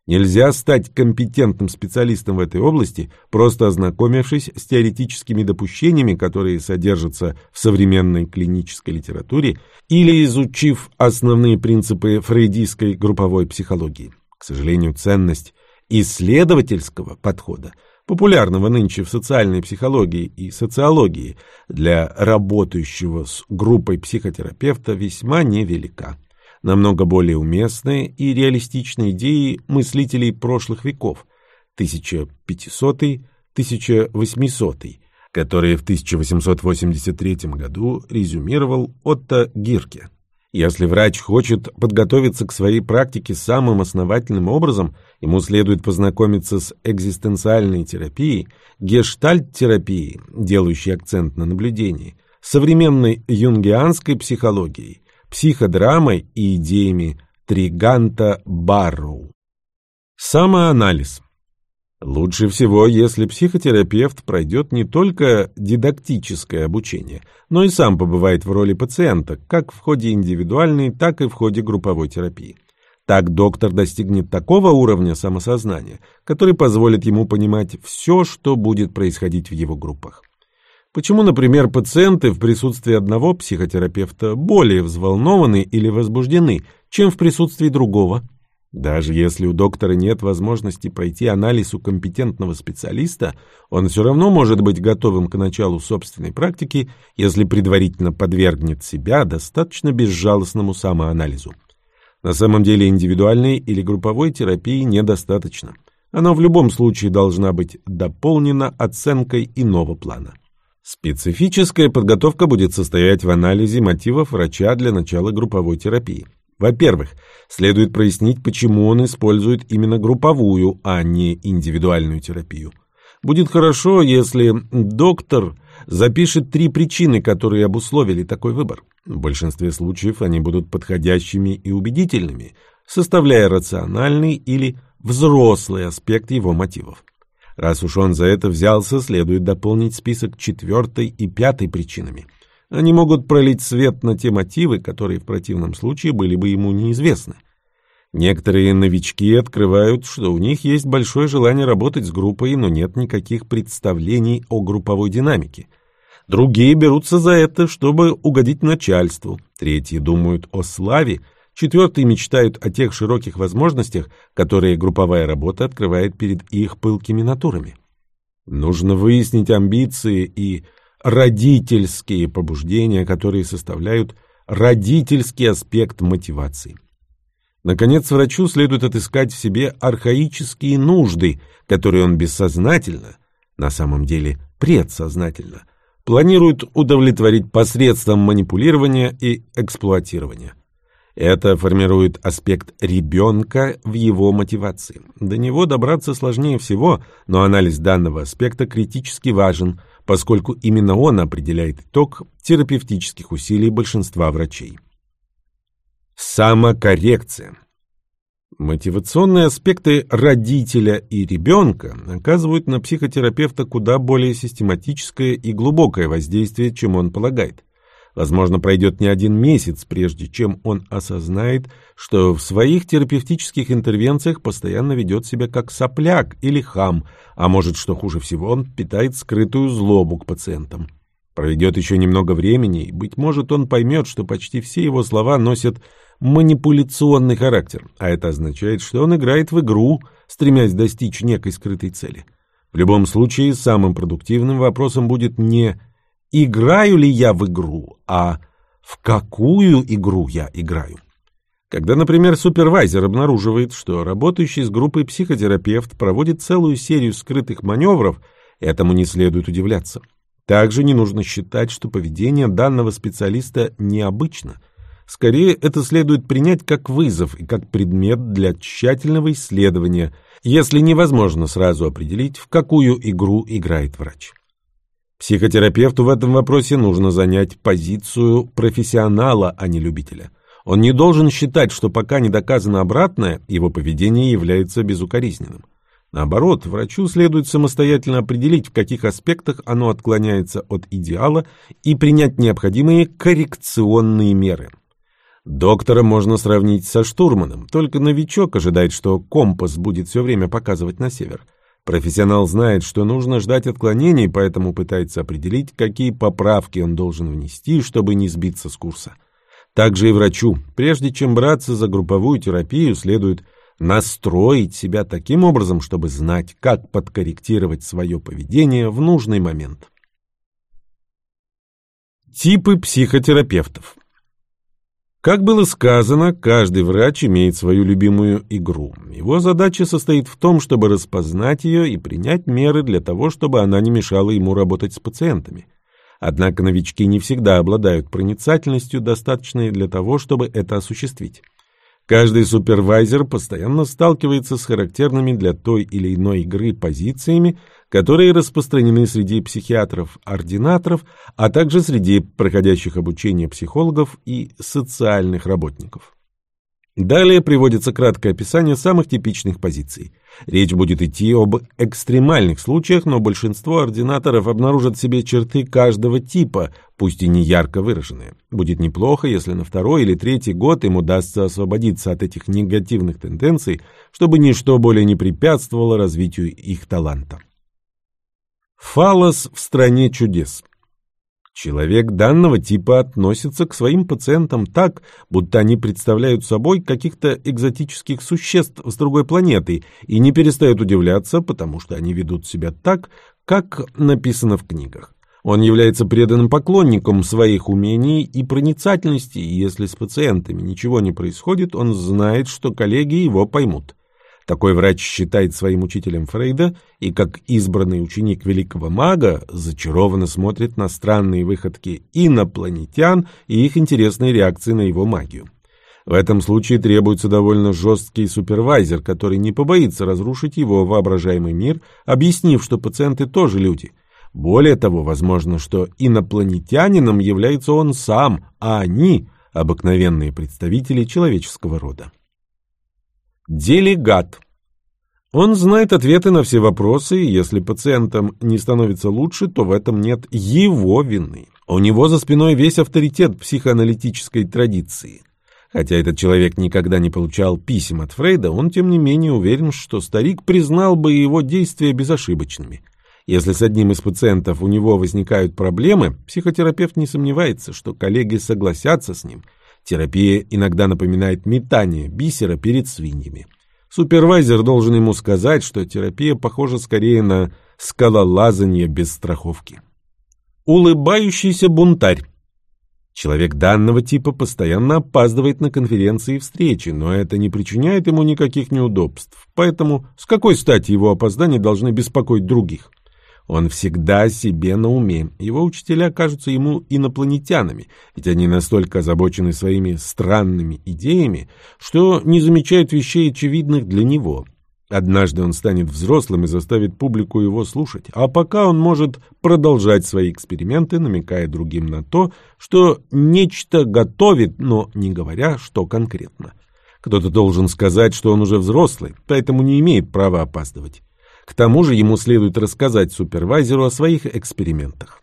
Нельзя стать компетентным специалистом в этой области, просто ознакомившись с теоретическими допущениями, которые содержатся в современной клинической литературе, или изучив основные принципы фрейдистской групповой психологии. К сожалению, ценность исследовательского подхода, популярного нынче в социальной психологии и социологии, для работающего с группой психотерапевта весьма невелика намного более уместные и реалистичные идеи мыслителей прошлых веков 1500-1800, которые в 1883 году резюмировал Отто Гирке. Если врач хочет подготовиться к своей практике самым основательным образом, ему следует познакомиться с экзистенциальной терапией, гештальт-терапией, делающей акцент на наблюдении, современной юнгианской психологией, психодрамой и идеями Триганта Барроу. Самоанализ. Лучше всего, если психотерапевт пройдет не только дидактическое обучение, но и сам побывает в роли пациента, как в ходе индивидуальной, так и в ходе групповой терапии. Так доктор достигнет такого уровня самосознания, который позволит ему понимать все, что будет происходить в его группах. Почему, например, пациенты в присутствии одного психотерапевта более взволнованы или возбуждены, чем в присутствии другого? Даже если у доктора нет возможности пройти анализ у компетентного специалиста, он все равно может быть готовым к началу собственной практики, если предварительно подвергнет себя достаточно безжалостному самоанализу. На самом деле индивидуальной или групповой терапии недостаточно. Она в любом случае должна быть дополнена оценкой иного плана. Специфическая подготовка будет состоять в анализе мотивов врача для начала групповой терапии. Во-первых, следует прояснить, почему он использует именно групповую, а не индивидуальную терапию. Будет хорошо, если доктор запишет три причины, которые обусловили такой выбор. В большинстве случаев они будут подходящими и убедительными, составляя рациональный или взрослый аспект его мотивов. Раз уж он за это взялся, следует дополнить список четвертой и пятой причинами. Они могут пролить свет на те мотивы, которые в противном случае были бы ему неизвестны. Некоторые новички открывают, что у них есть большое желание работать с группой, но нет никаких представлений о групповой динамике. Другие берутся за это, чтобы угодить начальству. Третьи думают о славе – Четвертые мечтают о тех широких возможностях, которые групповая работа открывает перед их пылкими натурами. Нужно выяснить амбиции и родительские побуждения, которые составляют родительский аспект мотивации. Наконец, врачу следует отыскать в себе архаические нужды, которые он бессознательно, на самом деле предсознательно, планирует удовлетворить посредством манипулирования и эксплуатирования. Это формирует аспект ребенка в его мотивации. До него добраться сложнее всего, но анализ данного аспекта критически важен, поскольку именно он определяет итог терапевтических усилий большинства врачей. Самокоррекция. Мотивационные аспекты родителя и ребенка оказывают на психотерапевта куда более систематическое и глубокое воздействие, чем он полагает. Возможно, пройдет не один месяц, прежде чем он осознает, что в своих терапевтических интервенциях постоянно ведет себя как сопляк или хам, а может, что хуже всего, он питает скрытую злобу к пациентам. Пройдет еще немного времени, и, быть может, он поймет, что почти все его слова носят манипуляционный характер, а это означает, что он играет в игру, стремясь достичь некой скрытой цели. В любом случае, самым продуктивным вопросом будет не играю ли я в игру, а в какую игру я играю. Когда, например, супервайзер обнаруживает, что работающий с группой психотерапевт проводит целую серию скрытых маневров, этому не следует удивляться. Также не нужно считать, что поведение данного специалиста необычно. Скорее, это следует принять как вызов и как предмет для тщательного исследования, если невозможно сразу определить, в какую игру играет врач. Психотерапевту в этом вопросе нужно занять позицию профессионала, а не любителя. Он не должен считать, что пока не доказано обратное, его поведение является безукоризненным. Наоборот, врачу следует самостоятельно определить, в каких аспектах оно отклоняется от идеала и принять необходимые коррекционные меры. Доктора можно сравнить со штурманом, только новичок ожидает, что компас будет все время показывать на север. Профессионал знает, что нужно ждать отклонений, поэтому пытается определить, какие поправки он должен внести, чтобы не сбиться с курса. Также и врачу, прежде чем браться за групповую терапию, следует настроить себя таким образом, чтобы знать, как подкорректировать свое поведение в нужный момент. Типы психотерапевтов как было сказано, каждый врач имеет свою любимую игру. Его задача состоит в том, чтобы распознать ее и принять меры для того, чтобы она не мешала ему работать с пациентами. Однако новички не всегда обладают проницательностью, достаточной для того, чтобы это осуществить. Каждый супервайзер постоянно сталкивается с характерными для той или иной игры позициями, которые распространены среди психиатров-ординаторов, а также среди проходящих обучение психологов и социальных работников. Далее приводится краткое описание самых типичных позиций. Речь будет идти об экстремальных случаях, но большинство ординаторов обнаружат в себе черты каждого типа, пусть и не ярко выраженные. Будет неплохо, если на второй или третий год им удастся освободиться от этих негативных тенденций, чтобы ничто более не препятствовало развитию их таланта. Фалос в стране чудес Человек данного типа относится к своим пациентам так, будто они представляют собой каких-то экзотических существ с другой планеты и не перестает удивляться, потому что они ведут себя так, как написано в книгах. Он является преданным поклонником своих умений и проницательности, и если с пациентами ничего не происходит, он знает, что коллеги его поймут. Такой врач считает своим учителем Фрейда и, как избранный ученик великого мага, зачарованно смотрит на странные выходки инопланетян и их интересные реакции на его магию. В этом случае требуется довольно жесткий супервайзер, который не побоится разрушить его воображаемый мир, объяснив, что пациенты тоже люди. Более того, возможно, что инопланетянином является он сам, а они – обыкновенные представители человеческого рода. Делегат. Он знает ответы на все вопросы, и если пациентам не становится лучше, то в этом нет его вины. У него за спиной весь авторитет психоаналитической традиции. Хотя этот человек никогда не получал писем от Фрейда, он тем не менее уверен, что старик признал бы его действия безошибочными. Если с одним из пациентов у него возникают проблемы, психотерапевт не сомневается, что коллеги согласятся с ним – Терапия иногда напоминает метание бисера перед свиньями. Супервайзер должен ему сказать, что терапия похожа скорее на скалолазание без страховки. Улыбающийся бунтарь. Человек данного типа постоянно опаздывает на конференции и встречи, но это не причиняет ему никаких неудобств. Поэтому с какой стати его опоздания должны беспокоить других? Он всегда себе на уме. Его учителя кажутся ему инопланетянами, ведь они настолько озабочены своими странными идеями, что не замечают вещей очевидных для него. Однажды он станет взрослым и заставит публику его слушать, а пока он может продолжать свои эксперименты, намекая другим на то, что нечто готовит, но не говоря, что конкретно. Кто-то должен сказать, что он уже взрослый, поэтому не имеет права опаздывать. К тому же ему следует рассказать супервайзеру о своих экспериментах.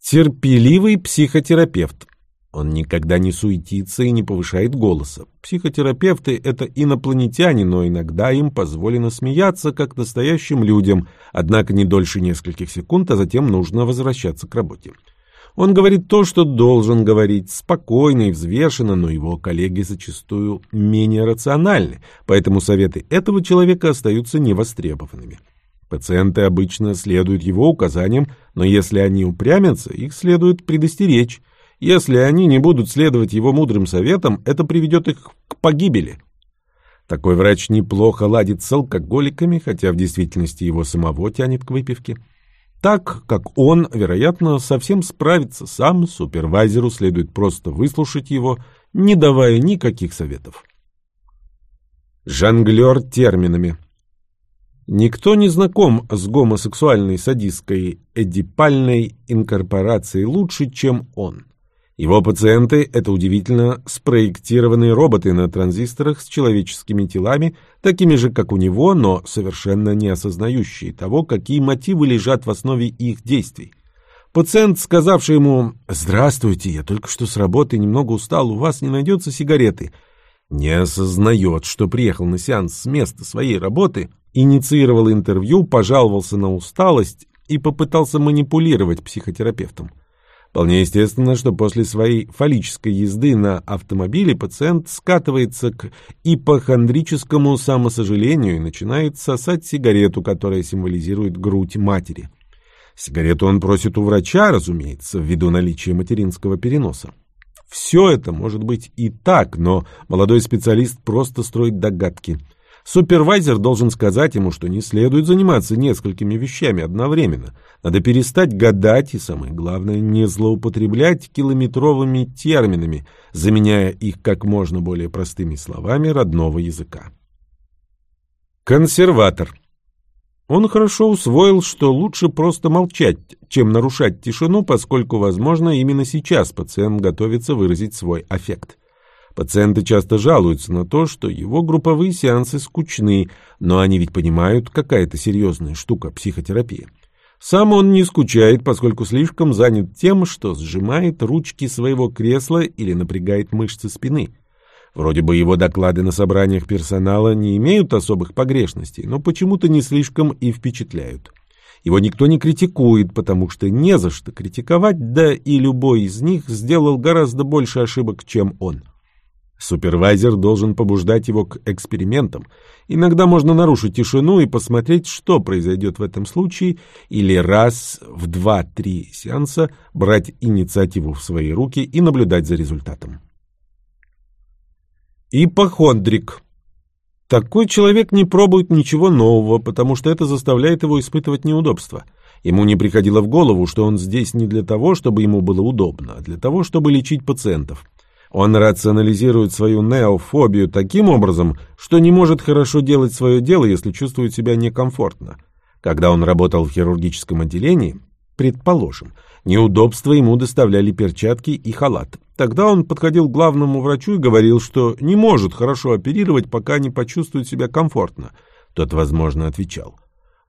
Терпеливый психотерапевт. Он никогда не суетится и не повышает голоса. Психотерапевты – это инопланетяне, но иногда им позволено смеяться, как настоящим людям, однако не дольше нескольких секунд, а затем нужно возвращаться к работе. Он говорит то, что должен говорить, спокойно и взвешенно, но его коллеги зачастую менее рациональны, поэтому советы этого человека остаются невостребованными. Пациенты обычно следуют его указаниям, но если они упрямятся, их следует предостеречь. Если они не будут следовать его мудрым советам, это приведет их к погибели. Такой врач неплохо ладит с алкоголиками, хотя в действительности его самого тянет к выпивке. Так как он, вероятно, совсем справится сам, супервайзеру следует просто выслушать его, не давая никаких советов. Жонглер терминами Никто не знаком с гомосексуальной садистской эдипальной инкорпорацией лучше, чем он. Его пациенты – это удивительно спроектированные роботы на транзисторах с человеческими телами, такими же, как у него, но совершенно не осознающие того, какие мотивы лежат в основе их действий. Пациент, сказавший ему «Здравствуйте, я только что с работы немного устал, у вас не найдется сигареты», не осознает, что приехал на сеанс с места своей работы, инициировал интервью, пожаловался на усталость и попытался манипулировать психотерапевтом. Вполне естественно, что после своей фаллической езды на автомобиле пациент скатывается к ипохондрическому самосожалению и начинает сосать сигарету, которая символизирует грудь матери. Сигарету он просит у врача, разумеется, ввиду наличия материнского переноса. Все это может быть и так, но молодой специалист просто строит догадки – Супервайзер должен сказать ему, что не следует заниматься несколькими вещами одновременно. Надо перестать гадать и, самое главное, не злоупотреблять километровыми терминами, заменяя их как можно более простыми словами родного языка. Консерватор. Он хорошо усвоил, что лучше просто молчать, чем нарушать тишину, поскольку, возможно, именно сейчас пациент готовится выразить свой аффект. Пациенты часто жалуются на то, что его групповые сеансы скучны, но они ведь понимают, какая это серьезная штука психотерапия. Сам он не скучает, поскольку слишком занят тем, что сжимает ручки своего кресла или напрягает мышцы спины. Вроде бы его доклады на собраниях персонала не имеют особых погрешностей, но почему-то не слишком и впечатляют. Его никто не критикует, потому что не за что критиковать, да и любой из них сделал гораздо больше ошибок, чем он. Супервайзер должен побуждать его к экспериментам. Иногда можно нарушить тишину и посмотреть, что произойдет в этом случае, или раз в два-три сеанса брать инициативу в свои руки и наблюдать за результатом. Ипохондрик. Такой человек не пробует ничего нового, потому что это заставляет его испытывать неудобства. Ему не приходило в голову, что он здесь не для того, чтобы ему было удобно, а для того, чтобы лечить пациентов. Он рационализирует свою неофобию таким образом, что не может хорошо делать свое дело, если чувствует себя некомфортно. Когда он работал в хирургическом отделении, предположим, неудобства ему доставляли перчатки и халат. Тогда он подходил к главному врачу и говорил, что не может хорошо оперировать, пока не почувствует себя комфортно. Тот, возможно, отвечал,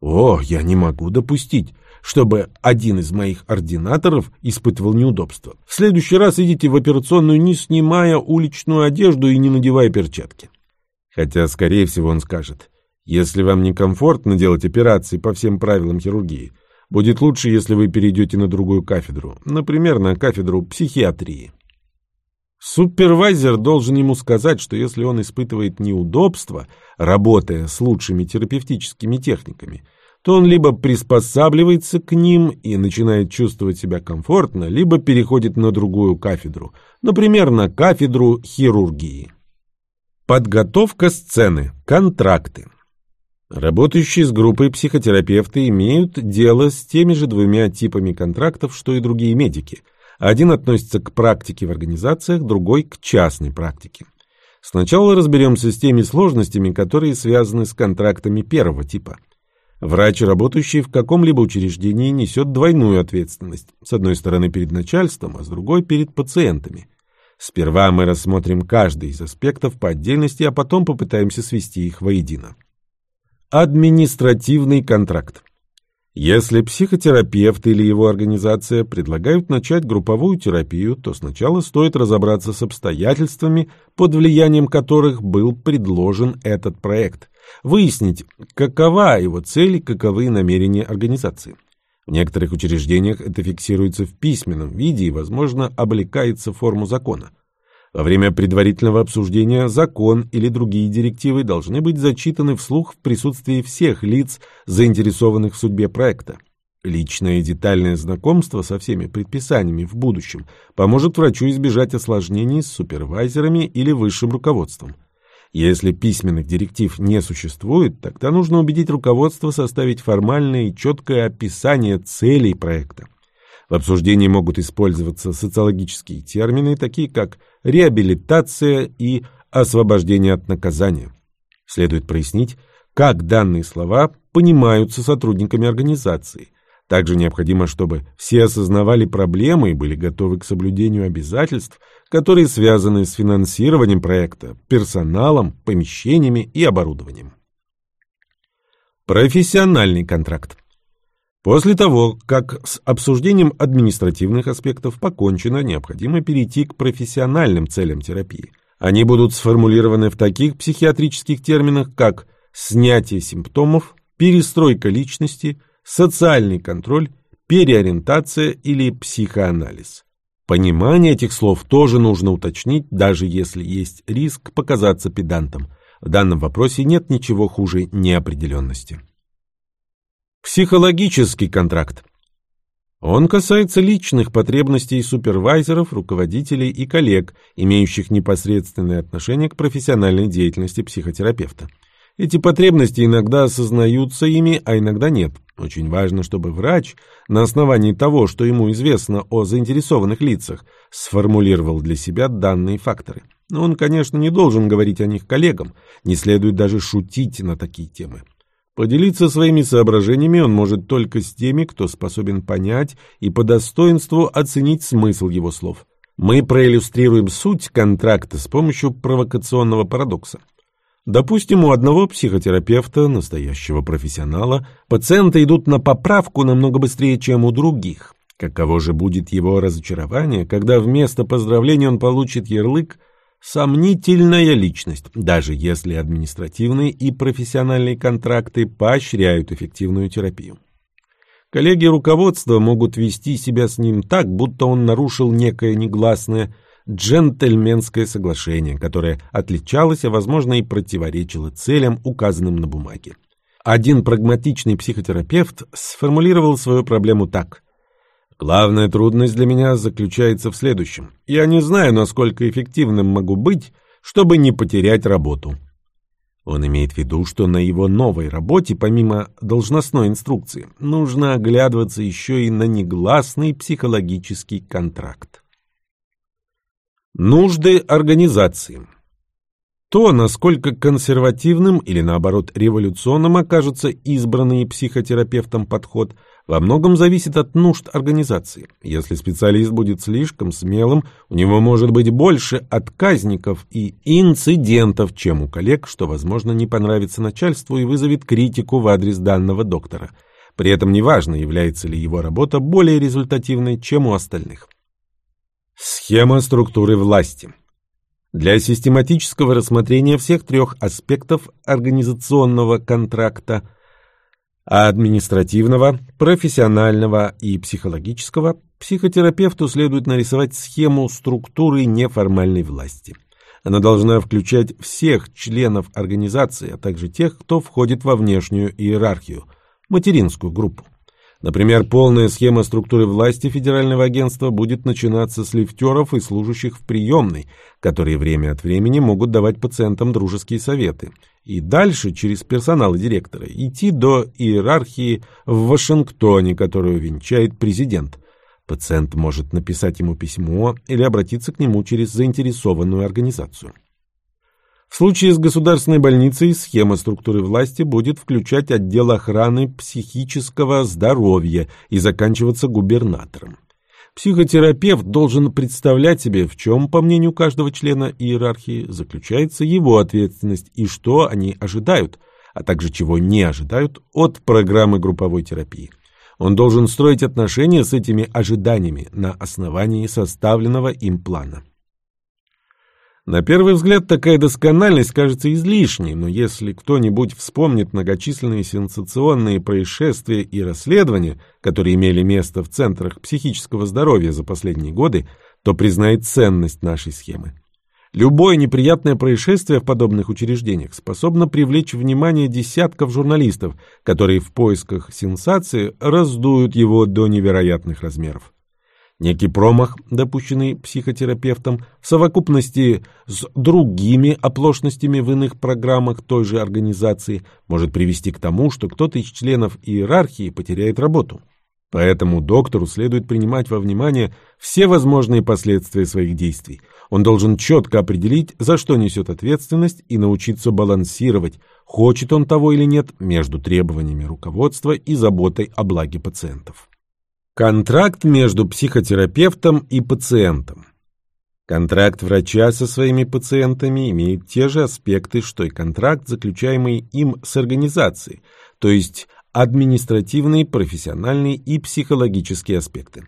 «О, я не могу допустить, чтобы один из моих ординаторов испытывал неудобства. В следующий раз идите в операционную, не снимая уличную одежду и не надевая перчатки. Хотя, скорее всего, он скажет, если вам некомфортно делать операции по всем правилам хирургии, будет лучше, если вы перейдете на другую кафедру, например, на кафедру психиатрии. Супервайзер должен ему сказать, что если он испытывает неудобства, работая с лучшими терапевтическими техниками, то он либо приспосабливается к ним и начинает чувствовать себя комфортно, либо переходит на другую кафедру, например, на кафедру хирургии. Подготовка сцены. Контракты. Работающие с группой психотерапевты имеют дело с теми же двумя типами контрактов, что и другие медики. Один относится к практике в организациях, другой – к частной практике. Сначала разберемся с теми сложностями, которые связаны с контрактами первого типа – Врач, работающий в каком-либо учреждении, несет двойную ответственность. С одной стороны перед начальством, а с другой перед пациентами. Сперва мы рассмотрим каждый из аспектов по отдельности, а потом попытаемся свести их воедино. Административный контракт. Если психотерапевт или его организация предлагают начать групповую терапию, то сначала стоит разобраться с обстоятельствами, под влиянием которых был предложен этот проект выяснить, какова его цель и каковы намерения организации. В некоторых учреждениях это фиксируется в письменном виде и, возможно, облекается в форму закона. Во время предварительного обсуждения закон или другие директивы должны быть зачитаны вслух в присутствии всех лиц, заинтересованных в судьбе проекта. Личное и детальное знакомство со всеми предписаниями в будущем поможет врачу избежать осложнений с супервайзерами или высшим руководством. Если письменных директив не существует, тогда нужно убедить руководство составить формальное и четкое описание целей проекта. В обсуждении могут использоваться социологические термины, такие как реабилитация и освобождение от наказания. Следует прояснить, как данные слова понимаются сотрудниками организации. Также необходимо, чтобы все осознавали проблемы и были готовы к соблюдению обязательств, которые связаны с финансированием проекта, персоналом, помещениями и оборудованием. Профессиональный контракт. После того, как с обсуждением административных аспектов покончено, необходимо перейти к профессиональным целям терапии. Они будут сформулированы в таких психиатрических терминах, как снятие симптомов, перестройка личности – социальный контроль, переориентация или психоанализ. Понимание этих слов тоже нужно уточнить, даже если есть риск показаться педантом. В данном вопросе нет ничего хуже неопределенности. Психологический контракт. Он касается личных потребностей супервайзеров, руководителей и коллег, имеющих непосредственное отношение к профессиональной деятельности психотерапевта. Эти потребности иногда осознаются ими, а иногда нет. Очень важно, чтобы врач на основании того, что ему известно о заинтересованных лицах, сформулировал для себя данные факторы. Но он, конечно, не должен говорить о них коллегам, не следует даже шутить на такие темы. Поделиться своими соображениями он может только с теми, кто способен понять и по достоинству оценить смысл его слов. Мы проиллюстрируем суть контракта с помощью провокационного парадокса. Допустим, у одного психотерапевта, настоящего профессионала, пациенты идут на поправку намного быстрее, чем у других. Каково же будет его разочарование, когда вместо поздравления он получит ярлык «сомнительная личность», даже если административные и профессиональные контракты поощряют эффективную терапию. Коллеги руководства могут вести себя с ним так, будто он нарушил некое негласное джентльменское соглашение, которое отличалось, а возможно и противоречило целям, указанным на бумаге. Один прагматичный психотерапевт сформулировал свою проблему так. «Главная трудность для меня заключается в следующем. Я не знаю, насколько эффективным могу быть, чтобы не потерять работу». Он имеет в виду, что на его новой работе, помимо должностной инструкции, нужно оглядываться еще и на негласный психологический контракт. Нужды организации. То, насколько консервативным или, наоборот, революционным окажется избранный психотерапевтом подход, во многом зависит от нужд организации. Если специалист будет слишком смелым, у него может быть больше отказников и инцидентов, чем у коллег, что, возможно, не понравится начальству и вызовет критику в адрес данного доктора. При этом неважно, является ли его работа более результативной, чем у остальных. Схема структуры власти. Для систематического рассмотрения всех трех аспектов организационного контракта административного, профессионального и психологического психотерапевту следует нарисовать схему структуры неформальной власти. Она должна включать всех членов организации, а также тех, кто входит во внешнюю иерархию, материнскую группу. Например, полная схема структуры власти федерального агентства будет начинаться с лифтеров и служащих в приемной, которые время от времени могут давать пациентам дружеские советы. И дальше, через персонал и директора, идти до иерархии в Вашингтоне, которую венчает президент. Пациент может написать ему письмо или обратиться к нему через заинтересованную организацию. В случае с государственной больницей схема структуры власти будет включать отдел охраны психического здоровья и заканчиваться губернатором. Психотерапевт должен представлять себе, в чем, по мнению каждого члена иерархии, заключается его ответственность и что они ожидают, а также чего не ожидают от программы групповой терапии. Он должен строить отношения с этими ожиданиями на основании составленного им плана. На первый взгляд такая доскональность кажется излишней, но если кто-нибудь вспомнит многочисленные сенсационные происшествия и расследования, которые имели место в центрах психического здоровья за последние годы, то признает ценность нашей схемы. Любое неприятное происшествие в подобных учреждениях способно привлечь внимание десятков журналистов, которые в поисках сенсации раздуют его до невероятных размеров. Некий промах, допущенный психотерапевтом, в совокупности с другими оплошностями в иных программах той же организации, может привести к тому, что кто-то из членов иерархии потеряет работу. Поэтому доктору следует принимать во внимание все возможные последствия своих действий. Он должен четко определить, за что несет ответственность и научиться балансировать, хочет он того или нет, между требованиями руководства и заботой о благе пациентов. Контракт между психотерапевтом и пациентом. Контракт врача со своими пациентами имеет те же аспекты, что и контракт, заключаемый им с организацией, то есть административные, профессиональные и психологические аспекты.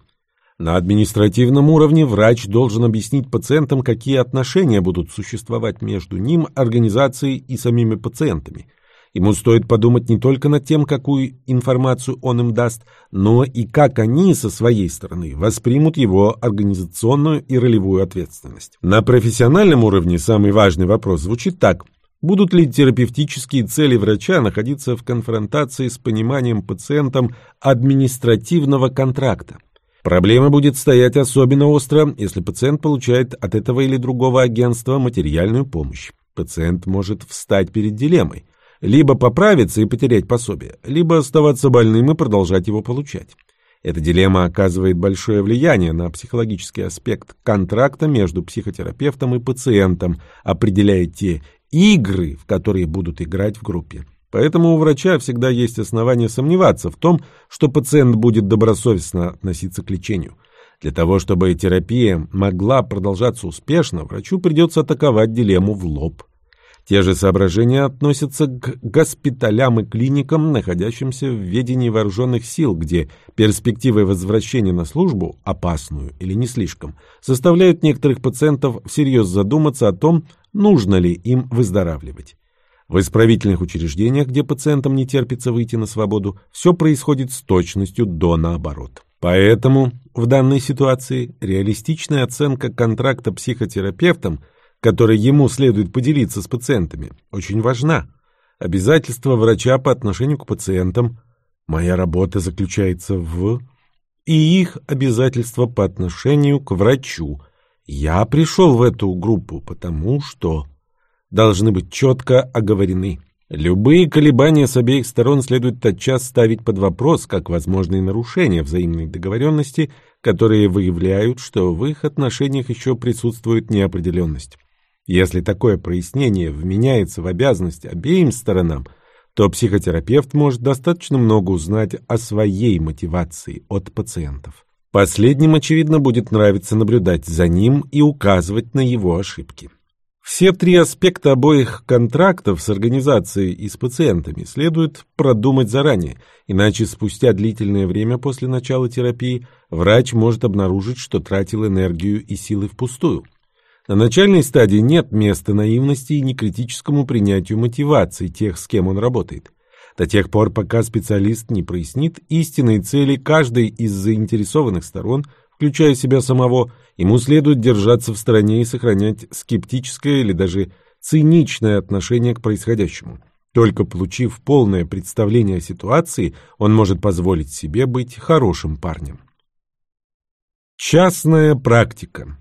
На административном уровне врач должен объяснить пациентам, какие отношения будут существовать между ним, организацией и самими пациентами. Ему стоит подумать не только над тем, какую информацию он им даст, но и как они со своей стороны воспримут его организационную и ролевую ответственность. На профессиональном уровне самый важный вопрос звучит так. Будут ли терапевтические цели врача находиться в конфронтации с пониманием пациентом административного контракта? Проблема будет стоять особенно остро, если пациент получает от этого или другого агентства материальную помощь. Пациент может встать перед дилеммой. Либо поправиться и потерять пособие, либо оставаться больным и продолжать его получать. Эта дилемма оказывает большое влияние на психологический аспект контракта между психотерапевтом и пациентом, определяя те игры, в которые будут играть в группе. Поэтому у врача всегда есть основания сомневаться в том, что пациент будет добросовестно относиться к лечению. Для того, чтобы терапия могла продолжаться успешно, врачу придется атаковать дилемму в лоб. Те же соображения относятся к госпиталям и клиникам, находящимся в ведении вооруженных сил, где перспективы возвращения на службу, опасную или не слишком, заставляют некоторых пациентов всерьез задуматься о том, нужно ли им выздоравливать. В исправительных учреждениях, где пациентам не терпится выйти на свободу, все происходит с точностью до наоборот. Поэтому в данной ситуации реалистичная оценка контракта психотерапевтом, который ему следует поделиться с пациентами, очень важна. Обязательства врача по отношению к пациентам, моя работа заключается в... и их обязательства по отношению к врачу. Я пришел в эту группу, потому что должны быть четко оговорены. Любые колебания с обеих сторон следует тотчас ставить под вопрос как возможные нарушения взаимной договоренности, которые выявляют, что в их отношениях еще присутствует неопределенность. Если такое прояснение вменяется в обязанность обеим сторонам, то психотерапевт может достаточно много узнать о своей мотивации от пациентов. Последним, очевидно, будет нравиться наблюдать за ним и указывать на его ошибки. Все три аспекта обоих контрактов с организацией и с пациентами следует продумать заранее, иначе спустя длительное время после начала терапии врач может обнаружить, что тратил энергию и силы впустую. На начальной стадии нет места наивности и некритическому принятию мотивации тех, с кем он работает. До тех пор, пока специалист не прояснит истинные цели каждой из заинтересованных сторон – включая себя самого, ему следует держаться в стороне и сохранять скептическое или даже циничное отношение к происходящему. Только получив полное представление о ситуации, он может позволить себе быть хорошим парнем. Частная практика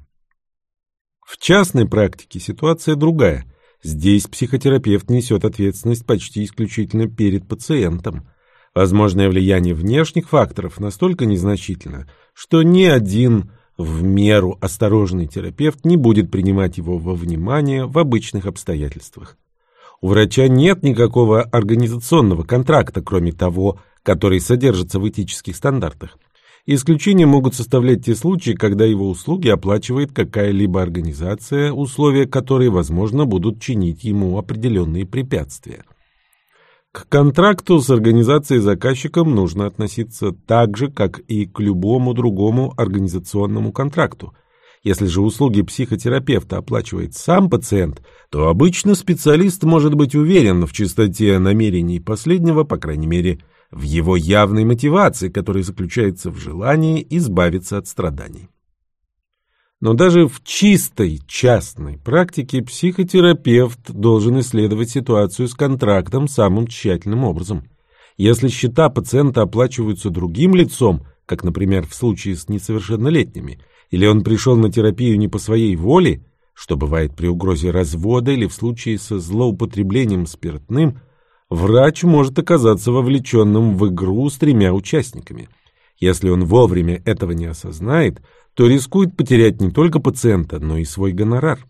В частной практике ситуация другая. Здесь психотерапевт несет ответственность почти исключительно перед пациентом. Возможное влияние внешних факторов настолько незначительно, что ни один в меру осторожный терапевт не будет принимать его во внимание в обычных обстоятельствах. У врача нет никакого организационного контракта, кроме того, который содержится в этических стандартах. Исключения могут составлять те случаи, когда его услуги оплачивает какая-либо организация, условия которой, возможно, будут чинить ему определенные препятствия. К контракту с организацией заказчиком нужно относиться так же, как и к любому другому организационному контракту. Если же услуги психотерапевта оплачивает сам пациент, то обычно специалист может быть уверен в чистоте намерений последнего, по крайней мере, в его явной мотивации, которая заключается в желании избавиться от страданий. Но даже в чистой частной практике психотерапевт должен исследовать ситуацию с контрактом самым тщательным образом. Если счета пациента оплачиваются другим лицом, как, например, в случае с несовершеннолетними, или он пришел на терапию не по своей воле, что бывает при угрозе развода или в случае со злоупотреблением спиртным, врач может оказаться вовлеченным в игру с тремя участниками – Если он вовремя этого не осознает, то рискует потерять не только пациента, но и свой гонорар.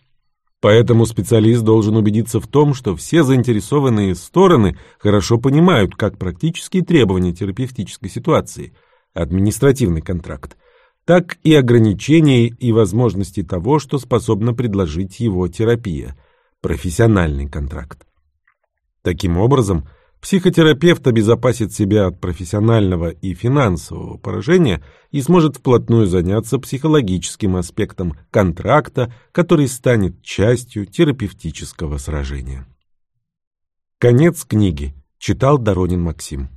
Поэтому специалист должен убедиться в том, что все заинтересованные стороны хорошо понимают как практические требования терапевтической ситуации, административный контракт, так и ограничения и возможности того, что способна предложить его терапия, профессиональный контракт. Таким образом, Психотерапевт обезопасит себя от профессионального и финансового поражения и сможет вплотную заняться психологическим аспектом контракта, который станет частью терапевтического сражения. Конец книги. Читал Доронин Максим.